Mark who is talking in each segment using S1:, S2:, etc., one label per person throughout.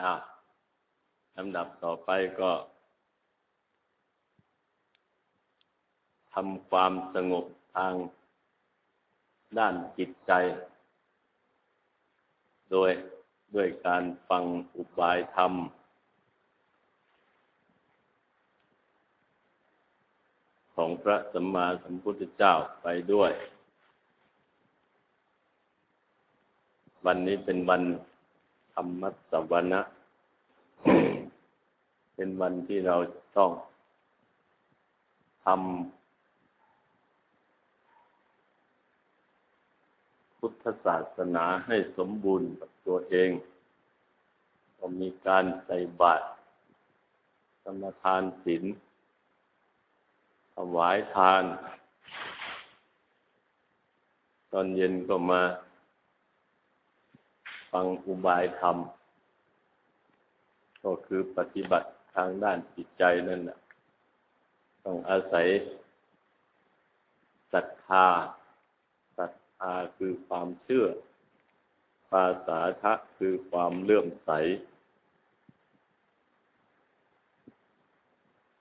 S1: อ้าวลำดับต่อไปก็ทำความสงบทางด้านจิตใจ โดยด้วยการฟังอุบายธรรม ของพระสัมมาสัมพุทธเจ้าไปด้วย วันนี้เป็นวัน รรมสวนะ เป็นวันที่เราต้องทำพุทธศาสนาให้สมบูรณ์กับตัวเองต้องมีการใส่บาตรสมทานศีลถวายทาน ตอนเย็นก็มา ฟังอุบายธรรม ก็คือปฏิบัติทางด้านจิตใจนั่นแหละต้องอาศัยศรัทธาศรัทธาคือความเชื่อ ภาษาทะคือความเลื่อมใส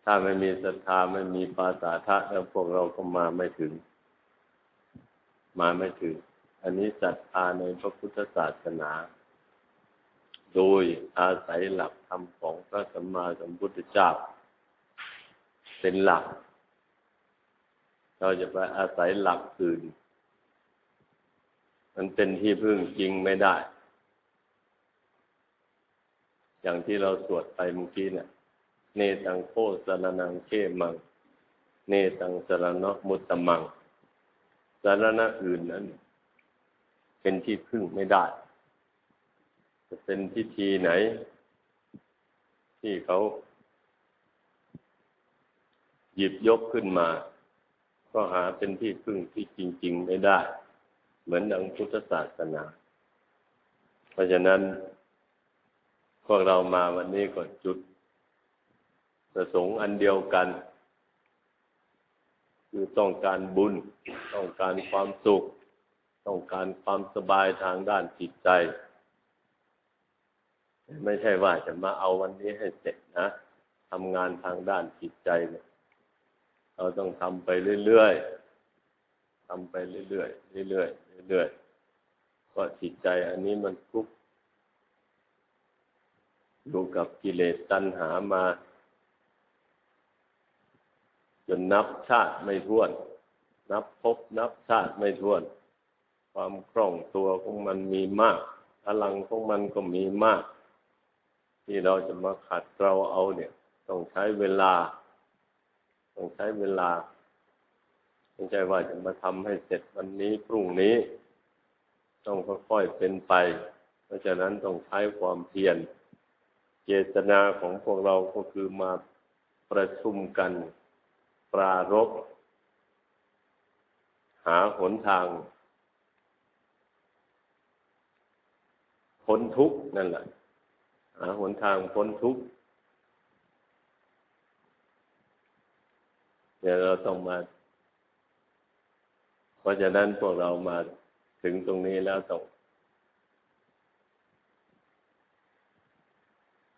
S1: ถ้าไม่มีศรัทธาไม่มีภาษาทะแล้วพวกเราก็มาไม่ถึง มาไม่ถึง อันนี้ศรัทธาในพระพุทธศาสนา โดยอาศัยหลักธรรมของพระสัมมาสัมพุทธเจ้า เป็นหลัก เราจะไปอาศัยหลักอื่น มันเป็นที่พึ่งจริงไม่ได้ อย่างที่เราสวดไปเมื่อกี้เนี่ยเนตังโคสรนังเขมัง เนตังสรณมุตตมังสารณะอื่นนั้น เป็นที่พึ่งไม่ได้ จะเป็นพิธีไหน ที่เขา หยิบยกขึ้นมา ก็หาเป็นที่พึ่งที่จริง ๆ ไม่ได้ เหมือนดังพุทธศาสนา เพราะฉะนั้นพวกเรามาวันนี้ก็จุด ประสงค์อันเดียวกันคือต้องการบุญ ต้องการความสุข ต้องการความสบายทางด้านจิตใจ ไม่ใช่ว่าจะมาเอาวันนี้ให้เสร็จนะทำงานทางด้านจิตใจเนี่ยเราต้องทำไปเรื่อยๆทำไปเรื่อยๆเรื่อยๆเรื่อยๆเพราะจิตใจอันนี้มันทุกอยู่กับกิเลสตัณหามา จนนับชาติไม่ท้วน นับพบนับชาติไม่ท้วน ความคล่องตัวของมันมีมากพลังของมันก็มีมาก ที่เราจะมาขัดเราเอาเนี่ย ต้องใช้เวลา ต้องใช้เวลาไม่ใช่ว่าจะมาทำให้เสร็จวันนี้พรุ่งนี้ ต้องค่อยๆเป็นไป เพราะฉะนั้นต้องใช้ความเพียรเจตนาของพวกเราก็คือมาประชุมกัน ปรารบหาหนทาง พ้นทุกข์นั่นแหละหาหนทางพ้นทุกข์เดี๋ยวเราต้องมา เพราะฉะนั้นพวกเรามาถึงตรงนี้แล้วต้อง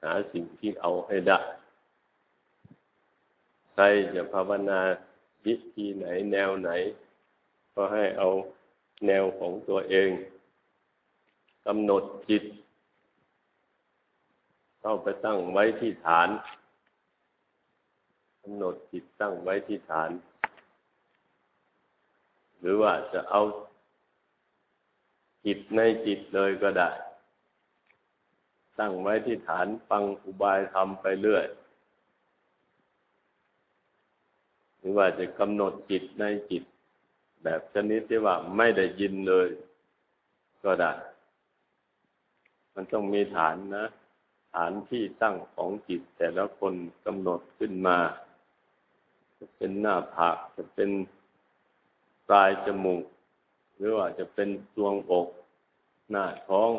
S1: หาสิ่งที่เอาให้ได้ ใครจะภาวนาวิธีไหนแนวไหน ก็ให้เอาแนวของตัวเอง กำหนดจิต เข้าไปตั้งไว้ที่ฐานกำหนดจิตตั้งไว้ที่ฐาน หรือว่าจะเอาจิตในจิตเลยก็ได้ ตั้งไว้ที่ฐานฟังอุบายทำไปเรื่อย หรือว่าจะกำหนดจิตในจิต แบบชนิดที่ว่าไม่ได้ยินเลย ก็ได้ มันต้องมีฐานนะ ฐานที่ตั้งของจิตแต่ละคนกำหนดขึ้นมา จะเป็นหน้าผากจะเป็นปลายจมูก หรือว่าจะเป็นดวงอกหน้าท้อง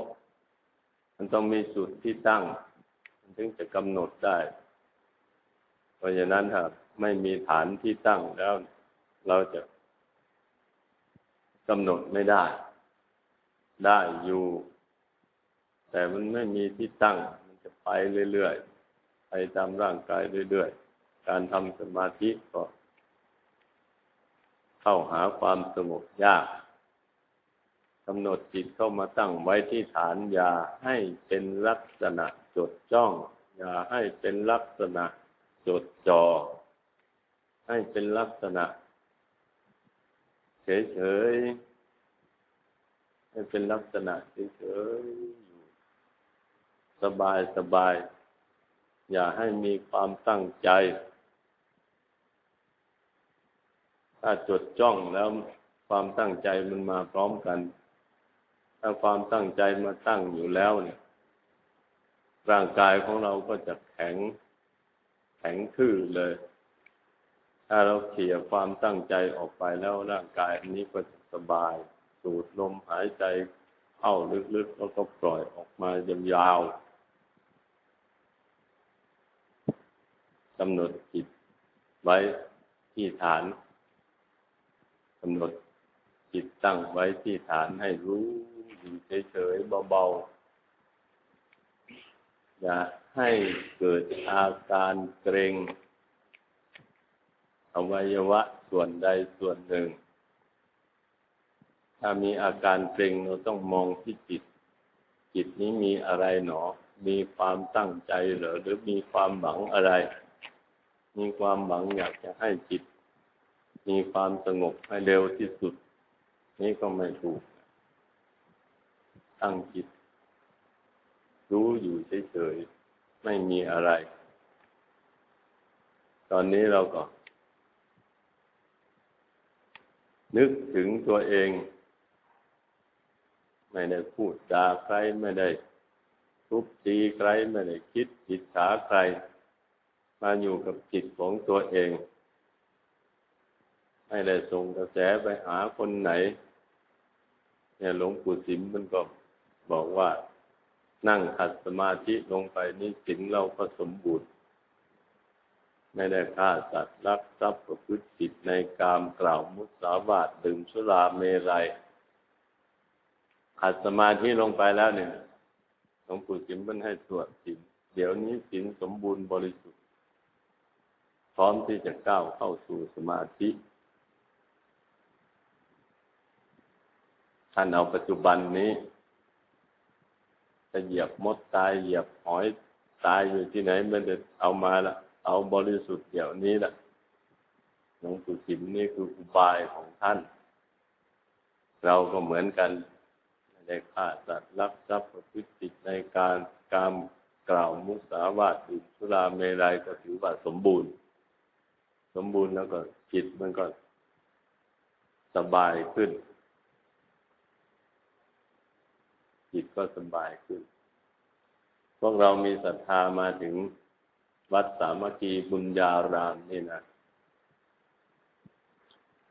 S1: มันต้องมีจุดที่ตั้ง มันถึงจะกำหนดได้ เพราะฉะนั้นถ้าไม่มีฐานที่ตั้งแล้วเราจะกำหนดไม่ได้ ได้อยู่ แต่มันไม่มีที่ตั้ง มันจะไปเรื่อยๆ ไปตามร่างกายเรื่อยๆ การทำสมาธิก็ เข้าหาความสงบยากกำหนดจิตเข้ามาตั้งไว้ที่ฐานอย่าให้เป็นลักษณะจดจ้อง อย่าให้เป็นลักษณะจดจอ่อให้เป็นลักษณะ เฉยๆให้เป็นลักษณะเฉยๆ สบายสบาย อย่าให้มีความตั้งใจ ถ้าจดจ้องแล้วความตั้งใจมันมาพร้อมกัน ถ้าความตั้งใจมาตั้งอยู่แล้วเนี่ย ร่างกายของเราก็จะแข็ง แข็งทื่อเลย ถ้าเราเขี่ยความตั้งใจออกไปแล้วร่างกายอันนี้ก็จะสบาย สูดลมหายใจเข้าลึกๆแล้วก็ปล่อยออกมายาวๆ กำหนดจิตไว้ที่ฐานกำหนดจิตตั้งไว้ที่ฐานให้รู้อยู่เฉยๆเบาๆ อย่าให้เกิดอาการเกรงอวัยวะส่วนใดส่วนหนึ่ง ถ้ามีอาการเกรงเราต้องมองที่จิต จิตนี้มีอะไรหนอ มีความตั้งใจหรือหรือมีความหวังอะไร มีความหวังอยากจะให้จิต มีความสงบให้เร็วที่สุด นี่ก็ไม่ถูก ตั้งจิต รู้อยู่เฉยๆ ไม่มีอะไร ตอนนี้เราก็ นึกถึงตัวเอง ไม่ได้พูดจาใครไม่ได้ทุบตีใครไม่ได้คิดจิตขาใคร มาอยู่กับจิตของตัวเอง ไม่ได้ส่งกระแสไปหาคนไหน เนี่ยหลวงปู่สิมมันก็บอกว่านั่งขัดสมาธิลงไปนี่สิ่งเราก็สมบูรณ์ ไม่ได้ฆ่าสัตว์รักทรัพย์ประพฤติผิดในกามกล่าวมุสาวาทดื่มสุราเมรัยขัดสมาธิลงไปแล้วเนี่ยหลวงปู่จิมมันให้ตรวจสินเดี๋ยวนี้สินสมบูรณ์บริสุทธิ์ ร้อมที่จะก้าวเข้าสู่สมาธิท่านเอาปัจจุบันนี้จะเหยียบมดตายเหยียบหอยตายอยู่ที่ไหนไมันจะเอามาละเอาบริสุทธิ์เดี๋ยวนี้ละหลวงปู่สิมนี่คืออุบายของท่าน เราก็เหมือนกันได้ฆ่าสัตว์ลักทรัพย์ประพฤติผิดในการการกล่าวมุสาวาทดื่มสุราเมรัยก็ถือว่าสมบูรณ์ สมบูรณ์แล้วก็จิตมันก็สบายขึ้น จิตก็สบายขึ้น พวกเรามีศรัทธามาถึงวัดสามัคคีบุญญารามนี่นะ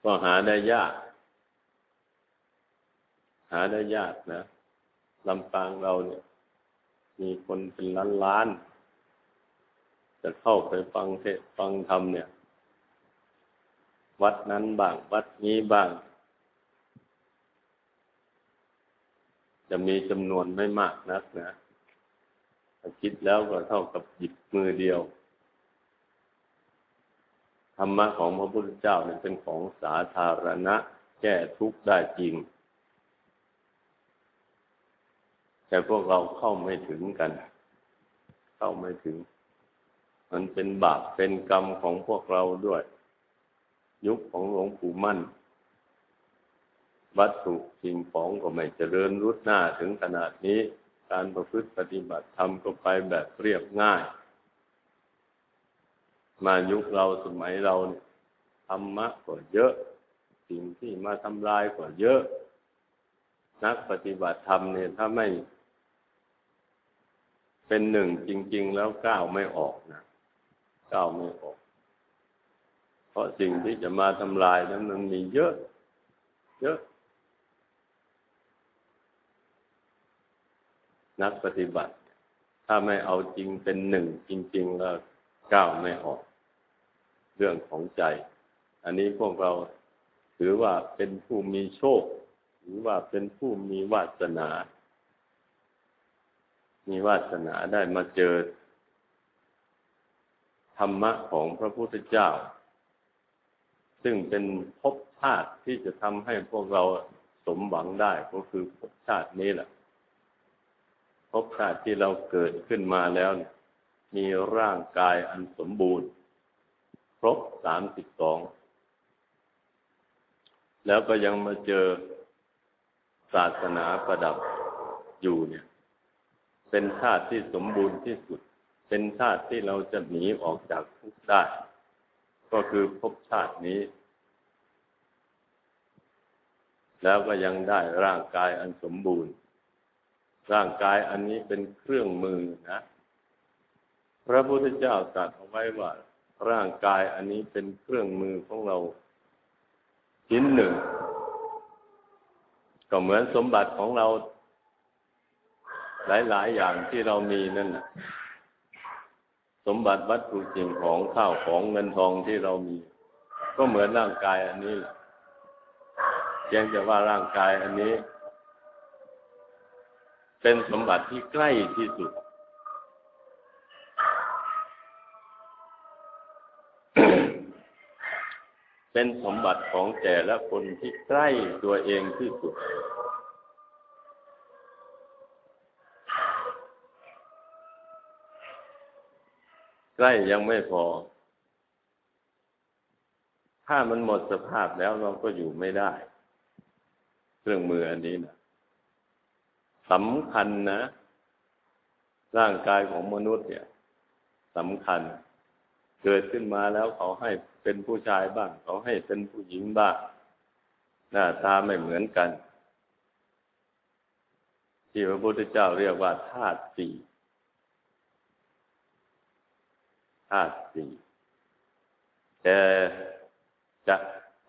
S1: ก็หาได้ยาก หาได้ยากนะลำปางเราเนี่ย มีคนเป็นล้านล้านจะเข้าไปฟังเทศฟังธรรมเนี่ย วัดนั้นบ้าง วัดนี้บ้าง จะมีจำนวนไม่มากนักนะคิดแล้วก็เท่ากับหยิบมือเดียว ธรรมะของพระพุทธเจ้าเนี่ยเป็นของสาธารณะ แก้ทุกข์ได้จริง แต่พวกเราเข้าไม่ถึงกัน เข้าไม่ถึง มันเป็นบาปเป็นกรรมของพวกเราด้วย ยุคของหลวงปู่มั่น วัตถุสิ่งของก็ไม่เจริญรุดหน้าถึงขนาดนี้ การประพฤติปฏิบัติธรรมก็ไปแบบเรียบง่าย มายุคเราสมัยเราธรรมะก็เยอะ สิ่งที่มาทำลายก็เยอะ นักปฏิบัติธรรมเนี่ยถ้าไม่ เป็นหนึ่งจริง ๆ แล้วก้าวไม่ออกนะก้าวไม่ออก เพราะสิ่งที่จะมาทำลายนั้นมันมีเยอะ เยอะ นักปฏิบัติ ถ้าไม่เอาจริงเป็นหนึ่งจริง ๆ แล้วก้าวไม่ออก เรื่องของใจ อันนี้พวกเราถือว่าเป็นผู้มีโชคหรือว่าเป็นผู้มีวาสนามมีวาสนาได้มาเจอธรรมะของพระพุทธเจ้า ซึ่งเป็นภพชาติที่จะทำให้พวกเราสมหวังได้ก็คือภพชาตินี้แหละภพชาติที่เราเกิดขึ้นมาแล้ว มีร่างกายอันสมบูรณ์ ครบสามสิบสองแล้วก็ยังมาเจอศาสนาประดับอยู่เนี่ย เป็นชาติที่สมบูรณ์ที่สุด เป็นชาติที่เราจะหนีออกจากทุกข์ได้ ก็คือภพชาตินี้ แล้วก็ยังได้ร่างกายอันสมบูรณ์ ร่างกายอันนี้เป็นเครื่องมือนะ พระพุทธเจ้าตรัสเอาไว้ว่า ร่างกายอันนี้เป็นเครื่องมือของเราชิ้นหนึ่ง ก็เหมือนสมบัติของเราหลาย ๆ อย่างที่เรามีนั่นนะ สมบัติวัตถุสิ่งของข้าวของเงินทองที่เรามี ก็เหมือนร่างกายอันนี้เพียงแต่ว่าร่างกายอันนี้ เป็นสมบัติที่ใกล้ที่สุด เป็นสมบัติของแต่ละคนที่ใกล้ตัวเองที่สุด ล้ยังไม่พอ ถ้ามันหมดสภาพแล้วเราก็อยู่ไม่ได้ เครื่องมืออันนี้นะสำคัญนะ ร่างกายของมนุษย์เนี่ยสำคัญ เกิดขึ้นมาแล้วเขาให้เป็นผู้ชายบ้าง เขาให้เป็นผู้หญิงบ้าง หน้าตาไม่เหมือนกัน ที่พระพุทธเจ้าเรียกว่าธาตุสี่ ธาตุสี่แต่จะ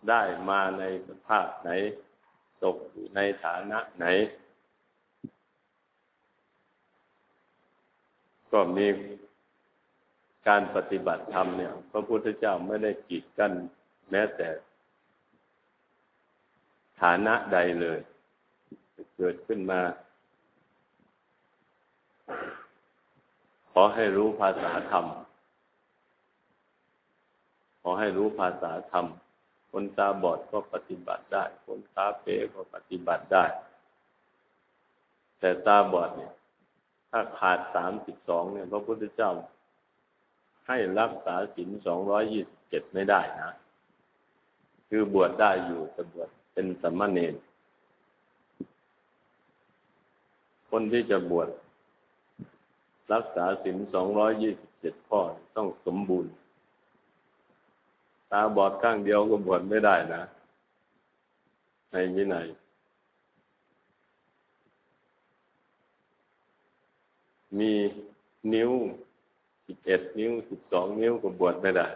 S1: ได้มาในสภาพไหน ตกอยู่ในฐานะไหน ก็มีการปฏิบัติธรรมเนี่ย พระพุทธเจ้าไม่ได้กีดกันแม้แต่ ฐานะใดเลย เกิดขึ้นมา ขอให้รู้ภาษาธรรม ขอให้รู้ภาษาธรรม คนตาบอดก็ปฏิบัติได้ คนตาเป๋ก็ปฏิบัติได้ แต่ตาบอดเนี่ย ถ้าขาดสามสิบสองเนี่ยพระพุทธเจ้า ให้รักษาศีลสองร้อยยี่สิบเจ็ดไม่ได้นะ คือบวชได้อยู่แต่บวชเป็นสัมมาเนรคนที่จะบวชรักษาศีลสองร้อยยี่สิบเจ็ดข้อต้องสมบูรณ์ ตาบอดข้างเดียวก็บวชไม่ได้นะในวินัยมีนิ้วสิบเอ็ดนิ้วสิบสองนิ้วก็บวชไม่ได้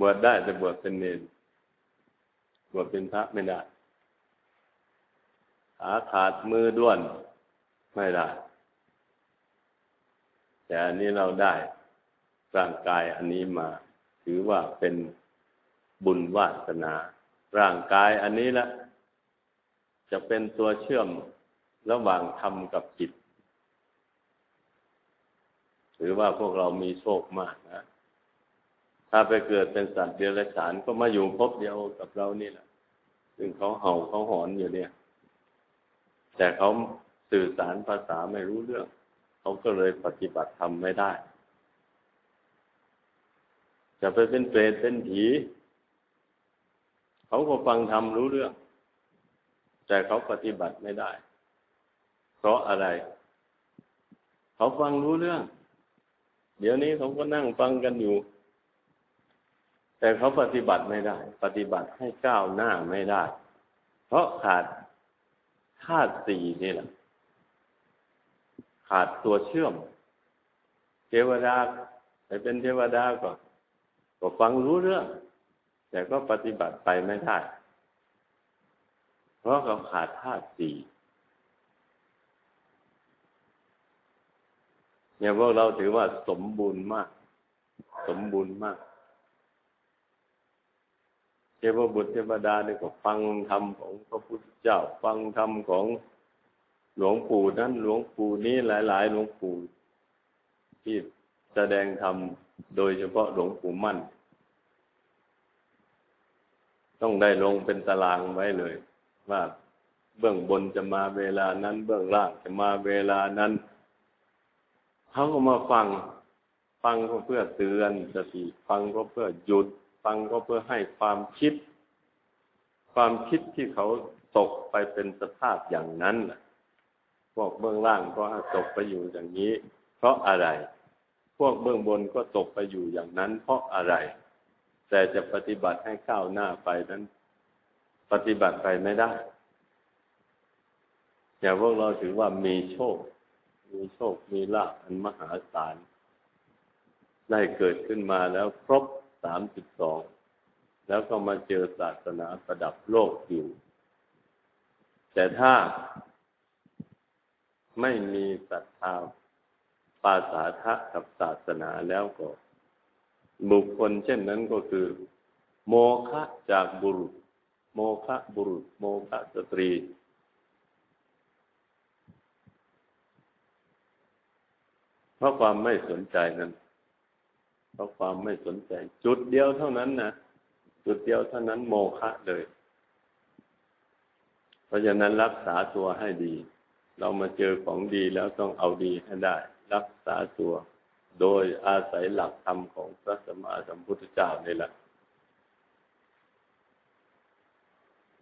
S1: บวชได้แต่บวชเป็นเนรบวชเป็นพระไม่ได้ขาขาดมือด้วนไม่ได้ แต่อันนี้เราได้ร่างกายอันนี้มา ถือว่าเป็น บุญวาสนา ร่างกายอันนี้ละ จะเป็นตัวเชื่อมระหว่างธรรมกับจิตถือว่าพวกเรามีโชคมากนะ ถ้าไปเกิดเป็นสัตว์เดรัจฉานก็มาอยู่พบเดียวกับเรานี่แหละ ซึ่งเขาเห่าเขาหอนอยู่เนี่ย แต่เขาสื่อสารภาษาไม่รู้เรื่อง เขาก็เลยปฏิบัติธรรมไม่ได้ จะไปเป็นเปรตเป็นผี เขาก็ฟังธรรมรู้เรื่อง แต่เขาปฏิบัติไม่ได้ เพราะอะไร เขาฟังรู้เรื่อง เดี๋ยวนี้เขาก็นั่งฟังกันอยู่ แต่เขาปฏิบัติไม่ได้ ปฏิบัติให้ก้าวหน้าไม่ได้ เพราะขาดธาตุสี่นี่แหละ ขาดตัวเชื่อม เทวดาไปเป็นเทวดาก็ก็ฟังรู้เรื่อง แต่ก็ปฏิบัติไปไม่ได้ เพราะเขาขาดธาตุสี่เนี่ยพวกเราถือว่าสมบูรณ์มาก สมบูรณ์มากเทพบุตรเทวดาเนี่ยก็ฟังธรรมของพระพุทธเจ้า ฟังธรรมของหลวงปู่นั้นหลวงปู่นี้หลาย ๆ หลวงปู่ที่แสดงธรรมโดยเฉพาะหลวงปู่มั่น ต้องได้ลงเป็นตารางไว้เลย ว่าเบื้องบนจะมาเวลานั้น เบื้องล่างจะมาเวลานั้นเขาก็มาฟัง ฟังก็เพื่อเตือนสติฟังก็เพื่อหยุด ฟังก็เพื่อให้ความคิด ความคิดที่เขาตกไปเป็นสภาพอย่างนั้นพวกเบื้องล่างก็ตกไปอยู่อย่างนี้ เพราะอะไร พวกเบื้องบนก็ตกไปอยู่อย่างนั้น เพราะอะไร แต่จะปฏิบัติให้ก้าวหน้าไปนั้น ปฏิบัติไปไม่ได้ อย่างพวกเราถือว่ามีโชค มีโชค มีลาภอันมหาศาล ได้เกิดขึ้นมาแล้วครบสามสิบสอง แล้วก็มาเจอศาสนาประดับโลกอยู่ แต่ถ้าไม่มีศรัทธาปาสาทะกับศาสนาแล้วก็ บุคคลเช่นนั้นก็คือ โมฆะจากบุรุษ โมฆะบุรุษ โมฆะสตรี เพราะความไม่สนใจนั้น เพราะความไม่สนใจ จุดเดียวเท่านั้นนะจุดเดียวเท่านั้นโมฆะเลย เพราะฉะนั้นรักษาตัวให้ดี เรามาเจอของดีแล้วต้องเอาดีให้ได้ รักษาตัว โดยอาศัยหลักธรรมของพระสัมมาสัมพุทธเจ้านี่แหละ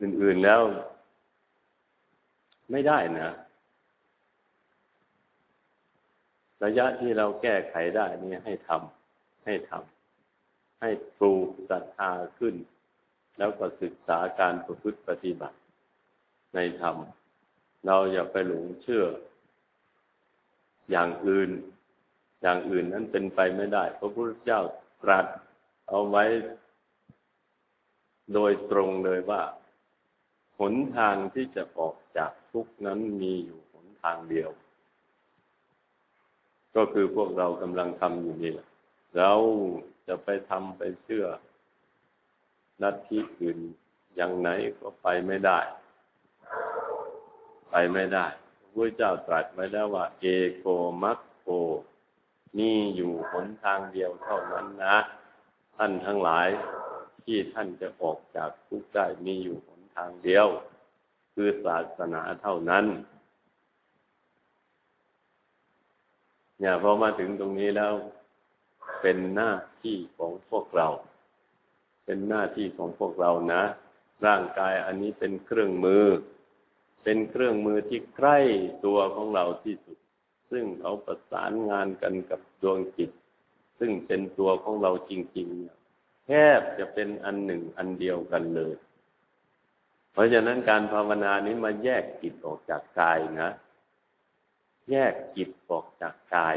S1: อื่นๆแล้ว ไม่ได้นะ ระยะที่เราแก้ไขได้นี่ให้ทำให้ทำให้ปลูกศรัทธาขึ้น แล้วก็ศึกษาการประพฤติปฏิบัติ ในธรรม เราอย่าไปหลงเชื่อ อย่างอื่น อย่างอื่นนั้นเป็นไปไม่ได้ พระพุทธเจ้าตรัสเอาไว้โดยตรงเลยว่า หนทางที่จะออกจากทุกนั้นมีอยู่หนทางเดียว ก็คือพวกเรากำลังทำอยู่นี่แหละเราจะไปทำไปเชื่อนัดที่อื่นอย่างไหนก็ไปไม่ได้ ไปไม่ได้พระเจ้าตรัสไว้แล้วว่า เอโกมัคโก มีอยู่หนทางเดียวเท่านั้นนะ ท่านทั้งหลายที่ท่านจะออกจากทุกข์ได้มีอยู่หนทางเดียว คือศาสนาเท่านั้น เนี่ยพอมาถึงตรงนี้แล้ว เป็นหน้าที่ของพวกเรา เป็นหน้าที่ของพวกเรานะ ร่างกายอันนี้เป็นเครื่องมือ เป็นเครื่องมือที่ใกล้ตัวของเราที่สุด ซึ่งเขาประสานงานกันกับดวงจิต ซึ่งเป็นตัวของเราจริงๆแทบจะเป็นอันหนึ่งอันเดียวกันเลย เพราะฉะนั้นการภาวนานี้มาแยกจิตออกจากกายนะ แยกจิตออกจากกาย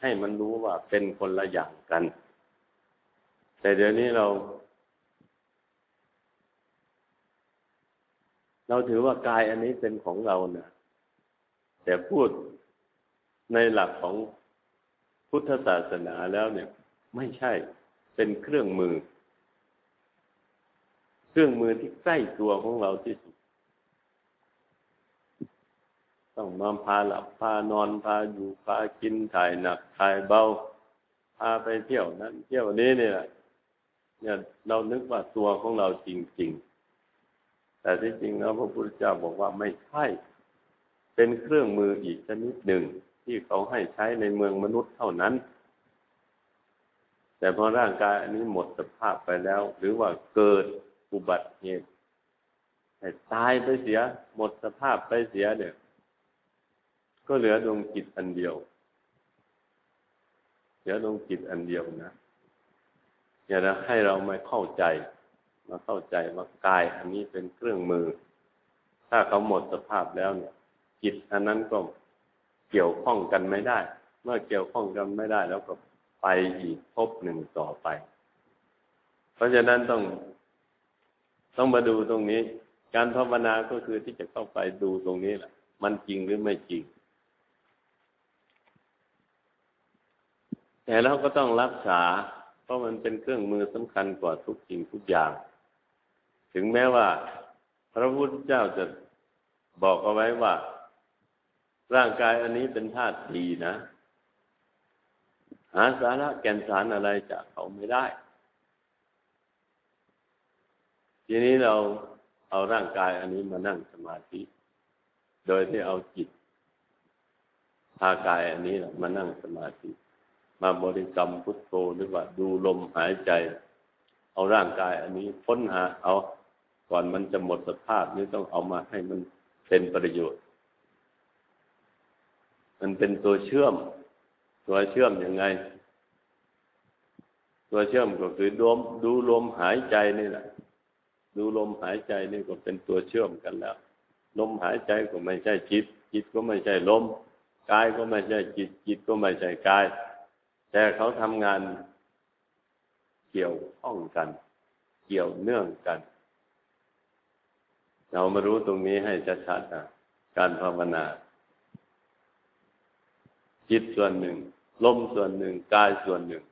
S1: ให้มันรู้ว่าเป็นคนละอย่างกัน แต่เดี๋ยวนี้เรา เราถือว่ากายอันนี้เป็นของเรานะแต่พูด ในหลักของพุทธศาสนาแล้วเนี่ย ไม่ใช่เป็นเครื่องมือ เครื่องมือที่ใกล้ตัวของเราที่สุด ต้องมาพาหลับพานอนพาอยู่พากินถ่ายหนักถ่ายเบาพาไปเที่ยวนั้น เที่ยวนี้เนี่ยเนี่ยเรานึกว่าตัวของเราจริง ๆ แต่ที่จริงแล้วพระพุทธเจ้าบอกว่าไม่ใช่ เป็นเครื่องมืออีกชนิดหนึ่ง ที่เขาให้ใช้ในเมืองมนุษย์เท่านั้น แต่พอร่างกายอันนี้หมดสภาพไปแล้ว หรือว่าเกิดอุบัติเหตุตายไปเสีย หมดสภาพไปเสียเนี่ย ก็เหลือดวงจิตอันเดียว เหลือดวงจิตอันเดียวนะอย่าให้เราไม่เข้าใจ มาเข้าใจว่ากายอันนี้เป็นเครื่องมือ ถ้าเขาหมดสภาพแล้วเนี่ย จิตอันนั้นก็ เกี่ยวข้องกันไม่ได้ เมื่อเกี่ยวข้องกันไม่ได้ แล้วก็ไปอีกพบหนึ่งต่อไป เพราะฉะนั้นต้อง ต้องมาดูตรงนี้ การภาวนาก็คือที่จะเข้าไปดูตรงนี้แหละมันจริงหรือไม่จริง แต่เราก็ต้องรักษา เพราะมันเป็นเครื่องมือสำคัญกว่าทุกสิ่งทุกอย่าง ถึงแม้ว่า พระพุทธเจ้าจะบอกเอาไว้ว่า ร่างกายอันนี้เป็นธาตุดีนะ หาสาระแก่นสารอะไรจากเขาไม่ได้ ทีนี้เราเอาร่างกายอันนี้มานั่งสมาธิ โดยที่เอาจิตพากายอันนี้มานั่งสมาธิ มาบริกรรมพุทโธหรือว่า ดูลมหายใจ เอาร่างกายอันนี้ค้นหาเอาก่อนมันจะหมดสภาพนี้ต้องเอามาให้มันเป็นประโยชน์ มันเป็นตัวเชื่อม ตัวเชื่อมยังไง ตัวเชื่อมก็คือดมดูลมหายใจนี่แหละดูลมหายใจนี่ก็เป็นตัวเชื่อมกันแล้ว ลมหายใจก็ไม่ใช่จิต จิตก็ไม่ใช่ลมกายก็ไม่ใช่จิต จิตก็ไม่ใช่กาย แต่เขาทำงานเกี่ยวข้องกัน เกี่ยวเนื่องกัน เรามารู้ตรงนี้ให้ชัดๆนะการภาวนา จิตส่วนหนึ่ง ลมส่วนหนึ่ง กายส่วนหนึ่ง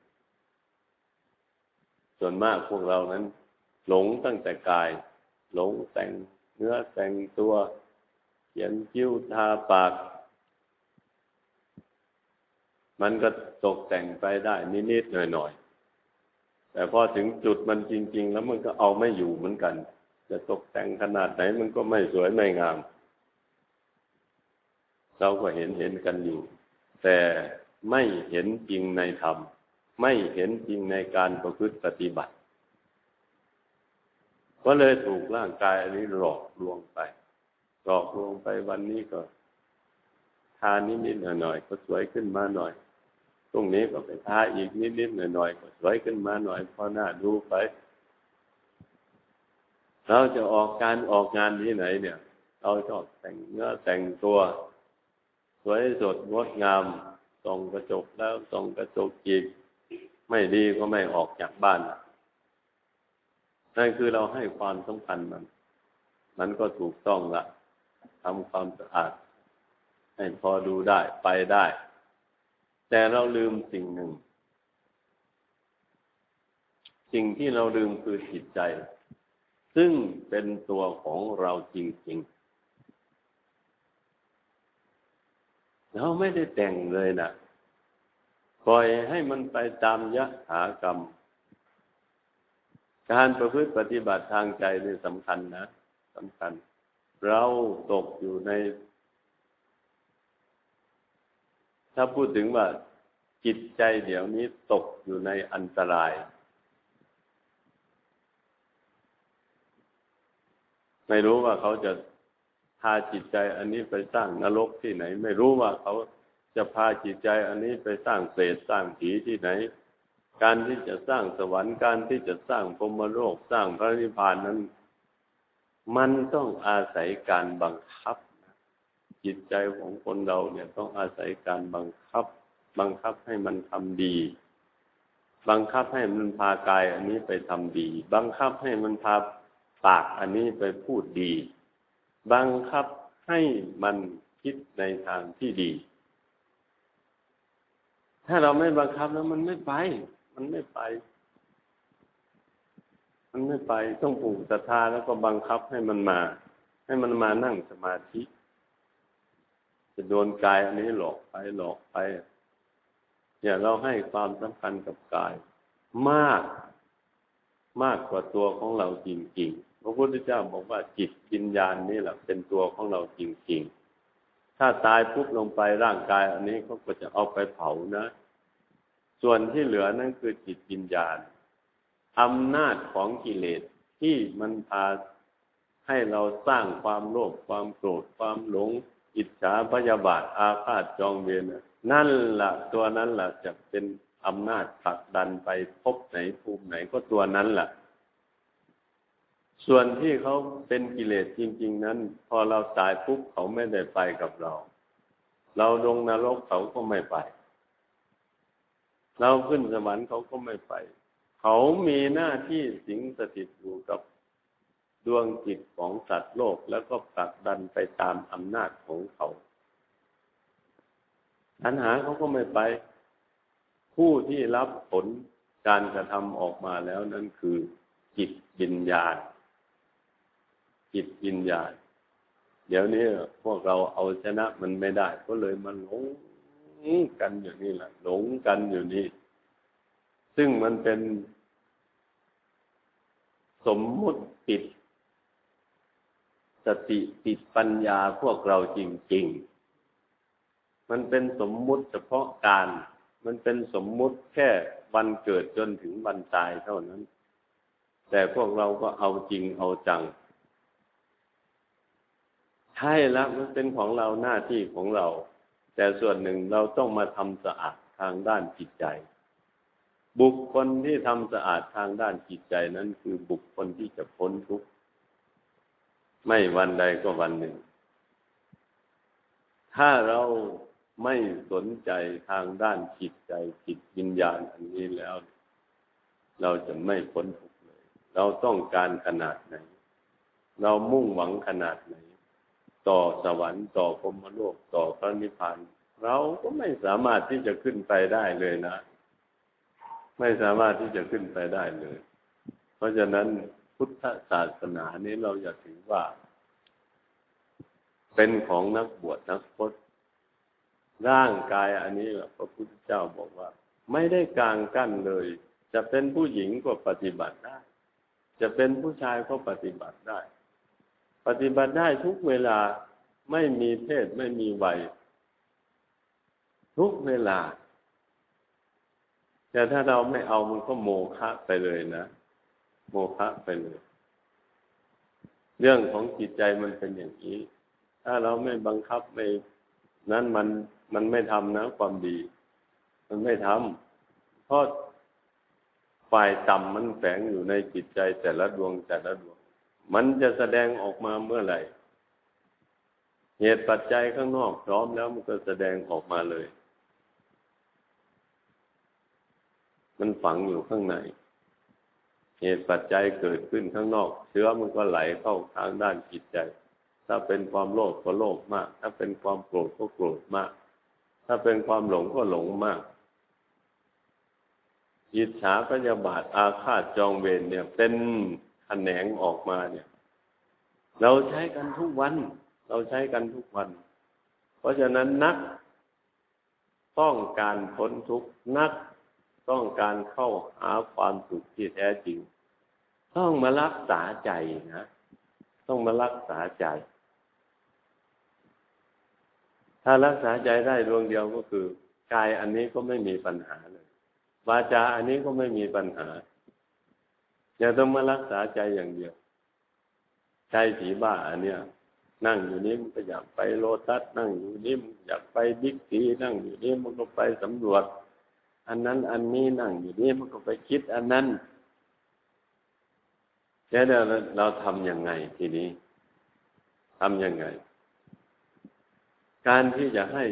S1: ส่วนมากพวกเรานั้น หลงตั้งแต่กาย หลงแต่งเนื้อแต่งตัวเขียนคิ้วทาปาก มันก็ตกแต่งไปได้นิดๆหน่อยๆ แต่พอถึงจุดมันจริง ๆ แล้วมันก็เอาไม่อยู่เหมือนกัน จะตกแต่งขนาดไหนมันก็ไม่สวยไม่งาม เราก็เห็นเห็นกันอยู่ แต่ไม่เห็นจริงในธรรม ไม่เห็นจริงในการประพฤติปฏิบัติ ก็เลยถูกร่างกายอันนี้หลอกลวงไป หลอกลวงไปวันนี้ก็ ทานนิดๆหน่อยๆก็สวยขึ้นมาหน่อยตรงนี้ก็ไปทาอีกนิดๆหน่อยๆก็สวยขึ้นมาหน่อยพอหน้าดูไปเราจะออกการออกงานที่ไหนเนี่ย เราชอบแต่งเนื้อแต่งตัว สวยสดงดงามส่องกระจกแล้วส่องกระจกอีก ไม่ดีก็ไม่ออกจากบ้านนั่นคือเราให้ความสำคัญมันมันก็ถูกต้องละทำความสะอาด ให้พอดูได้ไปได้ แต่เราลืมสิ่งหนึ่ง สิ่งที่เราลืมคือจิตใจ ซึ่งเป็นตัวของเราจริงๆ เราไม่ได้แต่งเลยนะปล่อยให้มันไปตามยะหากรรม การประพฤติปฏิบัติทางใจนี่สำคัญนะสำคัญ เราตกอยู่ใน ถ้าพูดถึงว่าจิตใจเดี๋ยวนี้ตกอยู่ในอันตราย ไม่รู้ว่าเขาจะ พาจิตใจอันนี้ไปสร้างนรกที่ไหน ไม่รู้ว่าเขาจะพาจิตใจอันนี้ไปสร้างเปรตสร้างผีที่ไหน การที่จะสร้างสวรรค์การที่จะสร้างพรมโลกสร้างพระนิพพานนั้น มันต้องอาศัยการบังคับ จิตใจของคนเราเนี่ยต้องอาศัยการบังคับ บังคับให้มันทำดี บังคับให้มันพากายอันนี้ไปทำดี บังคับให้มันพาปากอันนี้ไปพูดดี บังคับให้มันคิดในทางที่ดี ถ้าเราไม่บังคับแล้วมันไม่ไป มันไม่ไป มันไม่ไปต้องปลูกศรัทธาแล้วก็บังคับให้มันมา ให้มันมานั่งสมาธิ จะโดนกายอันนี้หลอกไปหลอกไปเนี่ยเราให้ความสำคัญกับกาย มาก มากกว่าตัวของเราจริงๆ พระพุทธเจ้าบอกว่าจิตวิญญาณนี่แหละเป็นตัวของเราจริง ๆ ถ้าตายปุ๊บลงไปร่างกาย อันนี้เขาก็จะเอาไปเผานะ ส่วนที่เหลือนั่นคือจิตวิญญาณอำนาจของกิเลสที่มันพาให้เราสร้างความโลภความโกรธความหลง อิจฉาพยาบาทอาฆาตจองเวรนั่นละตัวนั้นละจะเป็นอำนาจผลักดันไปพบไหนภูมิไหนก็ตัวนั้นแหละ ส่วนที่เขาเป็นกิเลสจริง ๆ นั้น พอเราตายปุ๊บเขาไม่ได้ไปกับเรา เราลงนรกเขาก็ไม่ไป เราขึ้นสวรรค์เขาก็ไม่ไป เขามีหน้าที่สิงสถิตอยู่กับดวงจิตของสัตว์โลกแล้วก็ผลักดันไปตามอำนาจของเขาปัญหาเขาก็ไม่ไป ผู้ที่รับผลการกระทำออกมาแล้วนั่นคือจิตวิญญาณ จิตวิญญาณเดี๋ยวนี้พวกเราเอาชนะมันไม่ได้ ก็เลยมาหลงกันอยู่นี่แหละ หลงกันอยู่นี่ ซึ่งมันเป็นสมมุติปิดสติปิดปัญญาพวกเราจริง ๆ มันเป็นสมมุติเฉพาะการ มันเป็นสมมุติแค่วันเกิดจนถึงวันตายเท่านั้น แต่พวกเราก็เอาจริงเอาจัง ใช่แล้วมันเป็นของเราหน้าที่ของเรา แต่ส่วนหนึ่งเราต้องมาทำสะอาดทางด้านจิตใจ บุคคลที่ทำสะอาดทางด้านจิตใจนั้นคือบุคคลที่จะพ้นทุกข์ไม่วันใดก็วันหนึ่ง ถ้าเราไม่สนใจทางด้านจิตใจจิตวิญญาณอันนี้แล้ว เราจะไม่พ้นทุกข์เลย เราต้องการขนาดไหน เรามุ่งหวังขนาดไหน ต่อสวรรค์ต่อพรมโลกต่อพระนิพพานเราก็ไม่สามารถที่จะขึ้นไปได้เลยนะ ไม่สามารถที่จะขึ้นไปได้เลย เพราะฉะนั้นพุทธศาสนานี้เราอย่าถือว่า เป็นของนักบวชนักพจน์ร่างกายอันนี้พระพุทธเจ้าบอกว่า ไม่ได้กลางกั้นเลย จะเป็นผู้หญิงก็ปฏิบัติได้ จะเป็นผู้ชายก็ปฏิบัติได้ ปฏิบัติได้ทุกเวลาไม่มีเพศไม่มีวัย ทุกเวลา แต่ถ้าเราไม่เอามันก็โมฆะไปเลยนะโมฆะไปเลย เรื่องของจิตใจมันเป็นอย่างนี้ ถ้าเราไม่บังคับไม่นั้นมันมันไม่ทำนะ ความดี มันไม่ทำเพราะฝ่ายต่ำมันแฝงอยู่ในจิตใจแต่ละดวงแต่ละดวง มันจะแสดงออกมาเมื่อไหร่ เหตุปัจจัยข้างนอกพร้อมแล้วมันก็แสดงออกมาเลย มันฝังอยู่ข้างใน เหตุปัจจัยเกิดขึ้นข้างนอก เชื้อมันก็ไหลเข้าทางด้านจิตใจ ถ้าเป็นความโลภก็โลภมาก ถ้าเป็นความโกรธก็โกรธมาก ถ้าเป็นความหลงก็หลงมากอิจฉาพยาบาทอาฆาตจองเวรเนี่ยเป็น แขนงออกมาเนี่ย เราใช้กันทุกวัน เราใช้กันทุกวัน เพราะฉะนั้นนัก ต้องการพ้นทุกนักต้องการเข้าหาความสุขที่แท้จริง ต้องมารักษาใจนะต้องมารักษาใจ ถ้ารักษาใจได้ดวงเดียวก็คือกายอันนี้ก็ไม่มีปัญหาเลยวาจาอันนี้ก็ไม่มีปัญหา อย่าต้องมารักษาใจอย่างเดียว ใจผีบ้าอันเนี้ยนั่งอยู่นี้มันก็อยากไปโลตัสนั่งอยู่นี้มันอยากไปบิ๊กซีนั่งอยู่นี้มันก็ไปสำรวจ อันนั้นอันนี้นั่งอยู่นี้มันก็ไปคิดอันนั้นแล้วเราเราทำยังไงทีนี้ทำยังไง การที่จะให้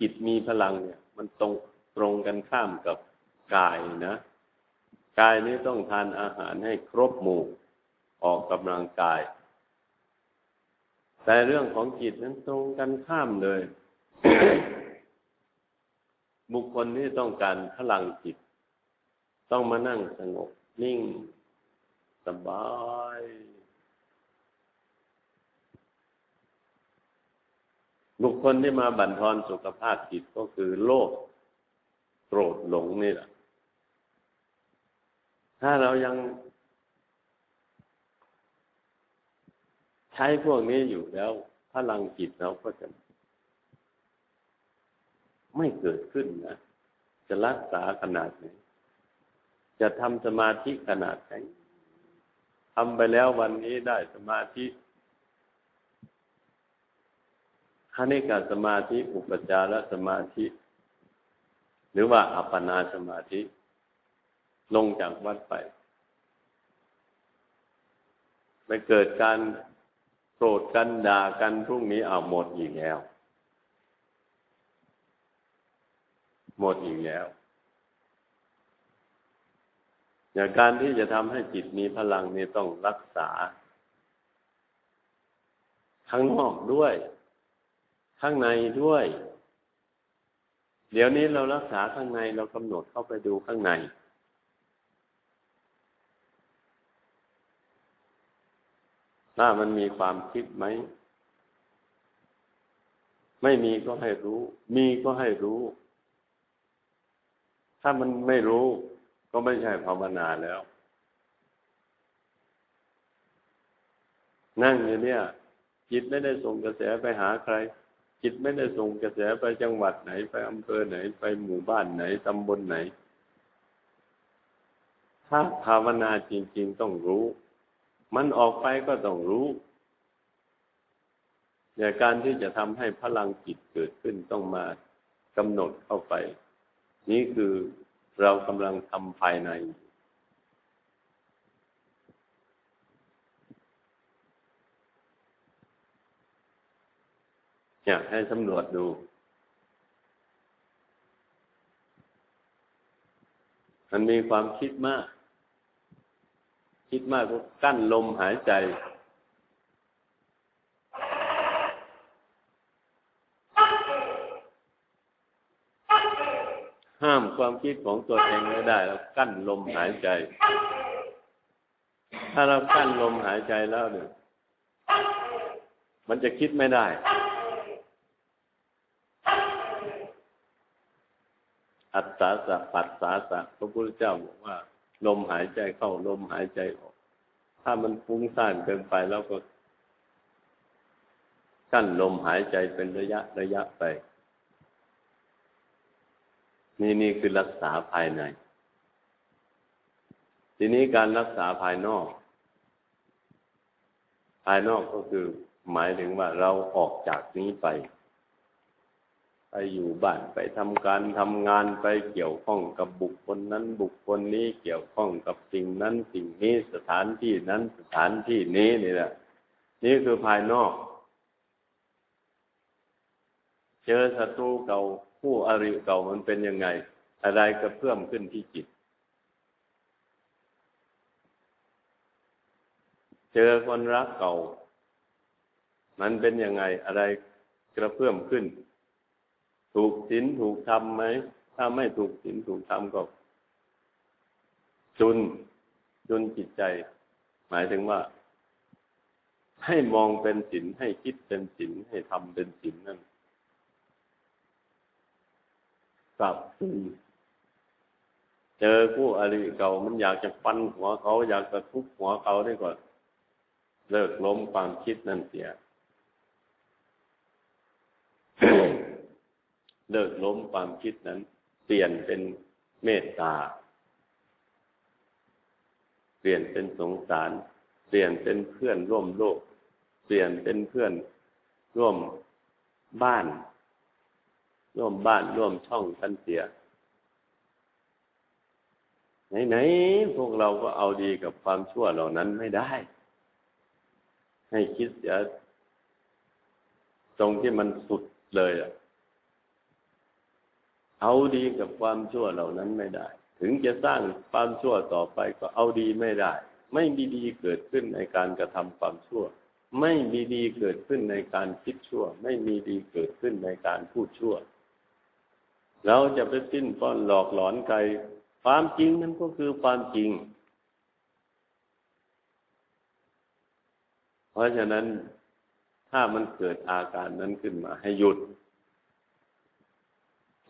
S1: จิตมีพลังเนี่ย มันตรงตรงกันข้ามกับกายนะ กายนี้ต้องทานอาหารให้ครบหมู่ ออกกำลังกาย แต่เรื่องของจิตนั้นตรงกันข้ามเลย บุคคลที่ต้องการพลังจิต ต้องมานั่งสงบ นิ่ง สบายบุคคลที่มาบั่นทอนสุขภาพจิตก็คือโลภโกรธหลงนี่แหละ ถ้าเรายังใช้พวกนี้อยู่แล้ว พลังจิตเราก็จะ ไม่เกิดขึ้นนะจะรักษาขนาดไหนจะทำสมาธิขนาดไหนทำไปแล้ววันนี้ได้สมาธิคณิกาสมาธิ อุปจารสมาธิ หรือว่าอัปปนาสมาธิ ลงจากวัดไป ไปเกิดการโกรธกันด่ากันพรุ่งนี้เอาหมดอีกแล้ว หมดอีกแล้วอย่างการที่จะทำให้จิตมีพลังนี่ต้องรักษา ข้างนอกด้วย ข้างในด้วย เดี๋ยวนี้เรารักษาข้างในเรากำหนดเข้าไปดูข้างใน ถ้ามันมีความคิดไหม ไม่มีก็ให้รู้ มีก็ให้รู้ ถ้ามันไม่รู้ ก็ไม่ใช่ภาวนาแล้ว นั่งอยู่เนี่ย จิตไม่ได้ส่งกระแสไปหาใคร จิตไม่ได้ส่งกระแสไปจังหวัดไหน ไปอำเภอไหน ไปหมู่บ้านไหนตำบลไหน ถ้าภาวนาจริง ๆ ต้องรู้ มันออกไปก็ต้องรู้อย่าการที่จะทำให้พลังจิตเกิดขึ้นต้องมากำหนดเข้าไป นี่คือเรากำลังทำภายใน อยากให้สำรวจดู มันมีความคิดมาก คิดมากก็กั้นลมหายใจ ห้ามความคิดของตัวเองไม่ได้แล้วกั้นลมหายใจ ถ้าเรากั้นลมหายใจแล้วเนี่ยมันจะคิดไม่ได้ อัตตาสะปัสสาสะพระพุทธเจ้าบอกว่า ลมหายใจเข้าลมหายใจออก ถ้ามันฟุ้งซ่านเกินไปแล้วก็กั้นลมหายใจเป็นระยะระยะไป นี่นี่คือรักษาภายใน ทีนี้การรักษาภายนอก ภายนอกก็คือหมายถึงว่าเราออกจากนี้ไป ไปอยู่บ้านไปทำการทำงานไปเกี่ยวข้องกับบุคคลนั้นบุคคลนี้เกี่ยวข้องกับสิ่งนั้นสิ่งนี้สถานที่นั้นสถานที่นี้นี่แหละนี่คือภายนอก เจอศัตรูเก่าผู้อริเก่ามันเป็นยังไง อะไรก็เพิ่มขึ้นที่จิต เจอคนรักเก่า มันเป็นยังไงอะไรกระเพื่อมขึ้น ถูกศีลถูกทำไหม ถ้าไม่ถูกศีลถูกทำก็ จุน จุนจิตใจ หมายถึงว่า ให้มองเป็นศีลให้คิดเป็นศีลให้ทำเป็นศีลนั่นกลับเจอผู้อริเก่ามันอยากจะฟันหัวเขา อยากจะทุบหัวเขาได้ก่อนเลิกล้มความคิดนั่นเสีย เลิกล้มความคิดนั้น เปลี่ยนเป็นเมตตา เปลี่ยนเป็นสงสาร เปลี่ยนเป็นเพื่อนร่วมโลก เปลี่ยนเป็นเพื่อนร่วมบ้าน ร่วมบ้านร่วมช่องกันเสียไหนๆพวกเราก็เอาดีกับความชั่วเหล่านั้นไม่ได้ ให้คิดเสียตรงที่มันสุดเลยอะ เอาดีกับความชั่วเหล่านั้นไม่ได้ ถึงจะสร้างความชั่วต่อไปก็เอาดีไม่ได้ ไม่มีดีเกิดขึ้นในการกระทำความชั่ว ไม่มีดีเกิดขึ้นในการคิดชั่ว ไม่มีดีเกิดขึ้นในการพูดชั่ว เราจะไปสิ้นป้อนหลอกหลอนใครความจริงมันก็คือความจริง เพราะฉะนั้นถ้ามันเกิดอาการนั้นขึ้นมาให้หยุด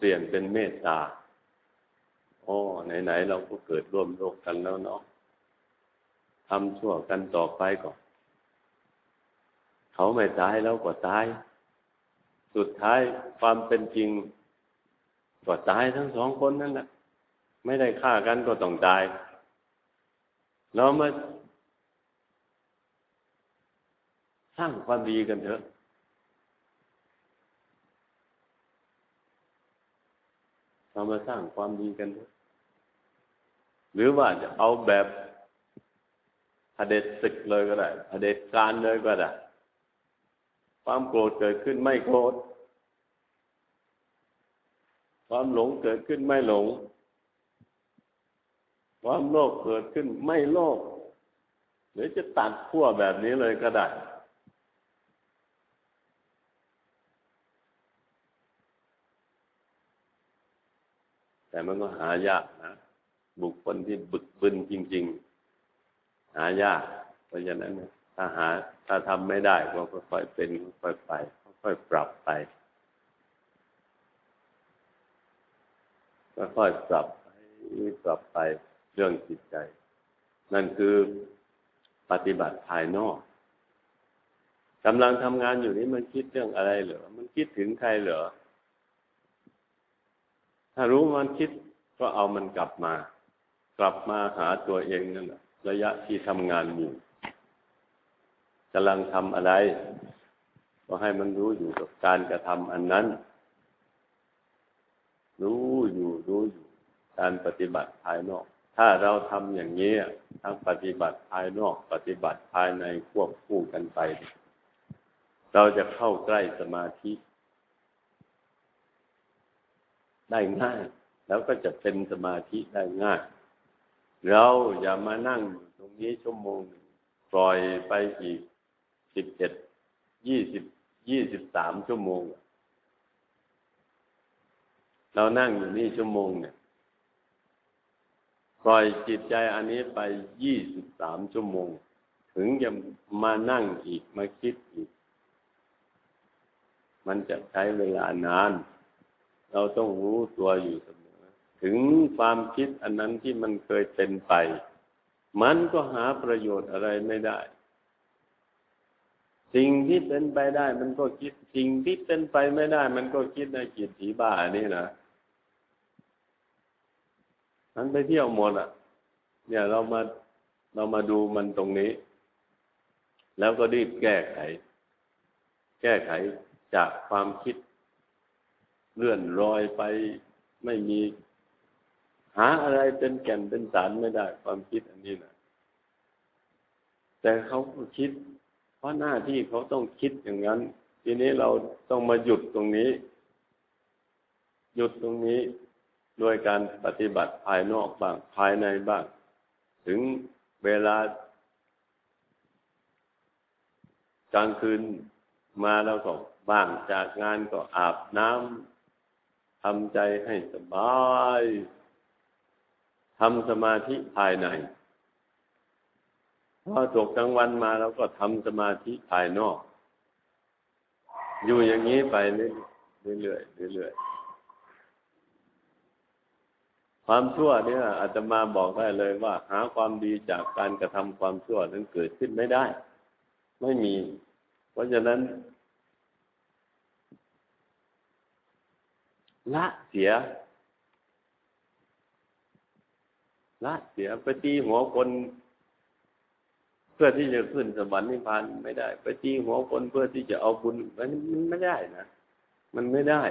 S1: ปลี่ยนเป็นเมตตาโอ้ไหนๆเราก็เกิดร่วมโลกกันแล้วเนาะทำชั่วกันต่อไปก่อนเขาไม่ตายแล้วก็ตาย สุดท้ายความเป็นจริงก็ตายทั้งสองคนนั่นแหละไม่ได้ฆ่ากันก็ต้องตายเรามาสร้างความดีกันเถอะ เรามาสร้างความดีกัน หรือว่าจะเอาแบบเผด็จศึกเลยก็ได้เผด็จการเลยก็ได้ ความโกรธเกิดขึ้นไม่โกรธ ความหลงเกิดขึ้นไม่หลง ความโลภเกิดขึ้นไม่โลภหรือจะตัดขั้วแบบนี้เลยก็ได้ แต่มันก็หายากนะบุคคลที่บึกบึนจริง ๆ หายาก เพราะฉะนั้นถ้าหาถ้าทำไม่ได้ก็ค่อยๆเป็นค่อยๆไปค่อยๆปรับไปค่อยๆปรับไปปรับไปเรื่องจิตใจ นั่นคือปฏิบัติภายนอกกำลังทำงานอยู่นี้มันคิดเรื่องอะไรเหรอ มันคิดถึงใครเหรอ ถ้ารู้มันคิดก็เอามันกลับมา กลับมาหาตัวเองนั่นแหละระยะที่ทำงานอยู่กำลังทำอะไร ก็ให้มันรู้อยู่กับการกระทำอันนั้น รู้อยู่รู้อยู่การปฏิบัติภายนอก ถ้าเราทำอย่างนี้ทั้งปฏิบัติภายนอก ปฏิบัติภายในควบคู่กันไป เราจะเข้าใกล้สมาธิ ได้ง่าย แล้วก็จะเป็นสมาธิได้ง่าย เราอย่ามานั่งตรงนี้ชั่วโมงปล่อยไปอีกสิบเจ็ดยี่สิบยี่สิบสามชั่วโมง เรานั่งอยู่นี่ชั่วโมงเนี่ยปล่อยจิตใจอันนี้ไปยี่สิบสามชั่วโมง ถึงจะมานั่งอีกมาคิดอีก มันจะใช้เวลานาน เราต้องรู้ตัวอยู่เสมอ ถึงความคิดอันนั้นที่มันเคยเป็นไป มันก็หาประโยชน์อะไรไม่ได้ สิ่งที่เป็นไปได้ มันก็คิด สิ่งที่เป็นไปไม่ได้ มันก็คิดในจิตสีบ้านี่นะมันไปเที่ยวหมดอะ เนี่ยเรามาเรามาดูมันตรงนี้ แล้วก็รีบแก้ไข แก้ไขจากความคิด เลื่อนลอยไปไม่มี หาอะไรเป็นแก่นเป็นสารไม่ได้ ความคิดอันนี้นะแต่เขาคิด เพราะหน้าที่เขาต้องคิดอย่างนั้น ทีนี้เราต้องมาหยุดตรงนี้ หยุดตรงนี้โดยการปฏิบัติภายนอกบ้าง ภายในบ้าง ถึงเวลากลางคืนมาแล้วก็บ้างจากงานก็อาบน้ำ ทำใจให้สบายทำสมาธิภายในพอตกกลางวันมาเราก็ทำสมาธิภายนอก อยู่อย่างนี้ไปเรื่อยๆเรื่อยๆความชั่วเนี่ยอาจจะมาบอกได้เลยว่า หาความดีจากการกระทำความชั่วนั้นเกิดขึ้นไม่ได้ ไม่มี เพราะฉะนั้น ละเสีย ละเสียไปตีหัวคน เพื่อที่จะขึ้นสวรรค์นิพพานไม่ได้ ไปตีหัวคนเพื่อที่จะเอาบุญมันไม่ได้นะมันไม่ได้